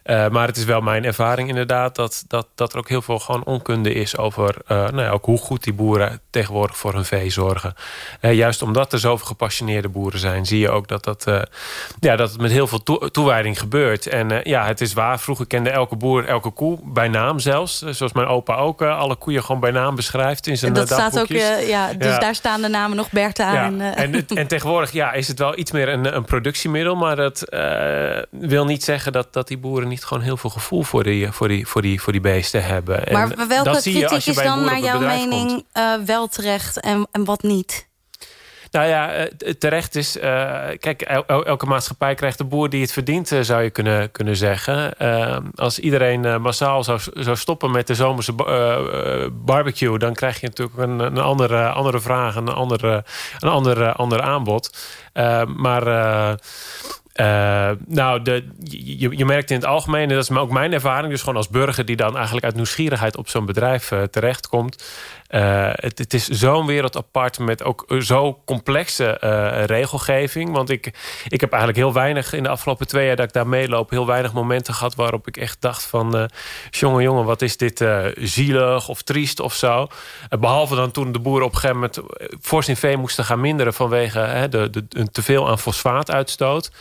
Uh, maar het is wel mijn ervaring inderdaad... dat, dat, dat er ook heel veel gewoon onkunde is over uh, nou ja, ook hoe goed die boeren tegenwoordig voor hun vee zorgen. Uh, juist omdat er zoveel gepassioneerde boeren zijn... zie je ook dat, dat, ja, dat het met heel veel toe toewijding gebeurt. En ja, het is waar. Vroeger kende elke boer elke koe bij naam zelfs. zoals mijn opa ook alle koeien gewoon bij naam beschrijft in zijn Dat staat ook, ja, dus ja. daar staan de namen nog Bertha ja. en, en, en, tegenwoordig ja, is het wel iets meer een, een productiemiddel... maar dat wil niet zeggen dat, dat die boeren niet niet gewoon heel veel gevoel voor die, voor die, voor die, voor die beesten hebben. Maar en welke dat kritiek je is dan naar jouw mening uh, wel terecht en, en wat niet? Nou ja, eh, terecht is... Uh, kijk, elke maatschappij krijgt de boer die het verdient, zou je kunnen, kunnen zeggen. Uh, als iedereen massaal zou, zou stoppen met de zomerse barbecue... dan krijg je natuurlijk een, een andere, andere vraag, een, andere, een ander, ander aanbod. maar uh, nou, je, merkt in het algemeen, en dat is ook mijn ervaring... dus gewoon als burger die dan eigenlijk uit nieuwsgierigheid op zo'n bedrijf uh, terechtkomt... Uh, het, is zo'n wereld apart met ook zo complexe regelgeving. Want ik, ik heb eigenlijk heel weinig in de afgelopen twee jaar dat ik daar meeloop... heel weinig momenten gehad waarop ik echt dacht van... jongen, jongen, wat is dit zielig of triest of zo. behalve dan toen de boeren op een gegeven moment... fors vee moesten gaan minderen vanwege de, de, een teveel aan fosfaatuitstoot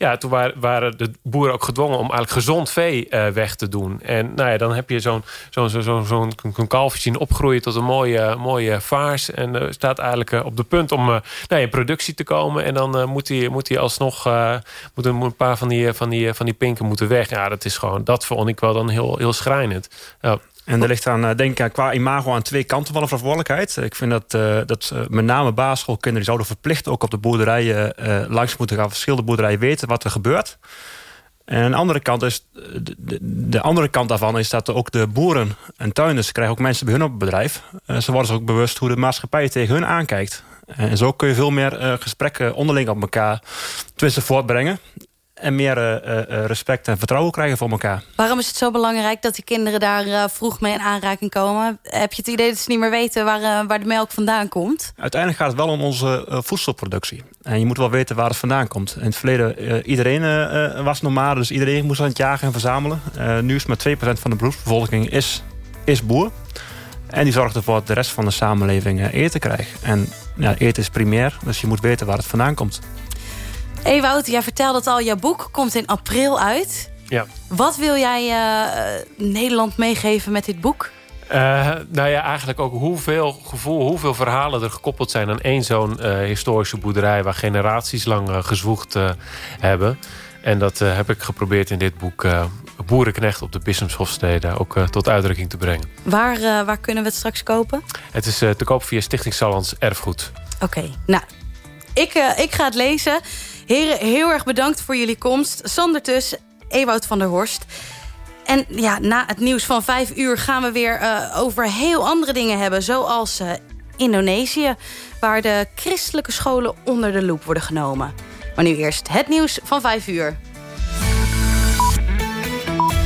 ja, toen waren, de boeren ook gedwongen om eigenlijk gezond vee uh, weg te doen. En nou ja, dan heb je zo'n zo'n zo'n zo'n kalfje zien opgroeien tot een mooie, mooie vaars. En uh, staat eigenlijk uh, op de punt om nou ja, in productie te komen. En dan moet hij moet hij alsnog moeten een paar van die, van, die, van die pinken moeten weg. Ja, dat is gewoon, dat vond ik wel dan heel, heel schrijnend. En er ligt aan, eh, denk ik, qua imago aan twee kanten van de verantwoordelijkheid. Ik vind dat, uh, dat uh, met name basisschoolkinderen zouden verplicht ook op de boerderijen langs moeten gaan. Verschillende boerderijen weten wat er gebeurt. En een andere kant is, de, de, de, andere kant daarvan is dat ook de boeren en tuinders krijgen ook mensen bij hun op het bedrijf. ze worden zich ook bewust hoe de maatschappij tegen hun aankijkt. En zo kun je veel meer gesprekken onderling op elkaar tussen voortbrengen en meer uh, uh, respect en vertrouwen krijgen voor elkaar. Waarom is het zo belangrijk dat die kinderen daar uh, vroeg mee in aanraking komen? Heb je het idee dat ze niet meer weten waar, waar de melk vandaan komt? Uiteindelijk gaat het wel om onze voedselproductie. En je moet wel weten waar het vandaan komt. In het verleden, iedereen was nomade, dus iedereen moest aan het jagen en verzamelen. nu is maar 2% van de beroepsbevolking is, is boer. En die zorgt ervoor dat de rest van de samenleving eten krijgt. En ja, eten is primair, dus je moet weten waar het vandaan komt. Ewout, jij vertelde het al, jouw boek komt in april uit. Ja. Wat wil jij uh, Nederland meegeven met dit boek? Uh, nou ja, eigenlijk ook hoeveel gevoel, hoeveel verhalen er gekoppeld zijn aan één zo'n uh, historische boerderij... waar generaties lang gezwoegd hebben. En dat heb ik geprobeerd in dit boek Boerenknecht op de Bisschopshofstede ook tot uitdrukking te brengen. Waar, waar kunnen we het straks kopen? Het is te koop via Stichting Sallands Erfgoed. Oké, nou, ik, ik ga het lezen. Heren, heel erg bedankt voor jullie komst. Sander Tus, Ewout van der Horst. En ja, na het nieuws van vijf uur gaan we weer uh, over heel andere dingen hebben. Zoals uh, Indonesië, waar de christelijke scholen onder de loep worden genomen. Maar nu eerst het nieuws van vijf uur.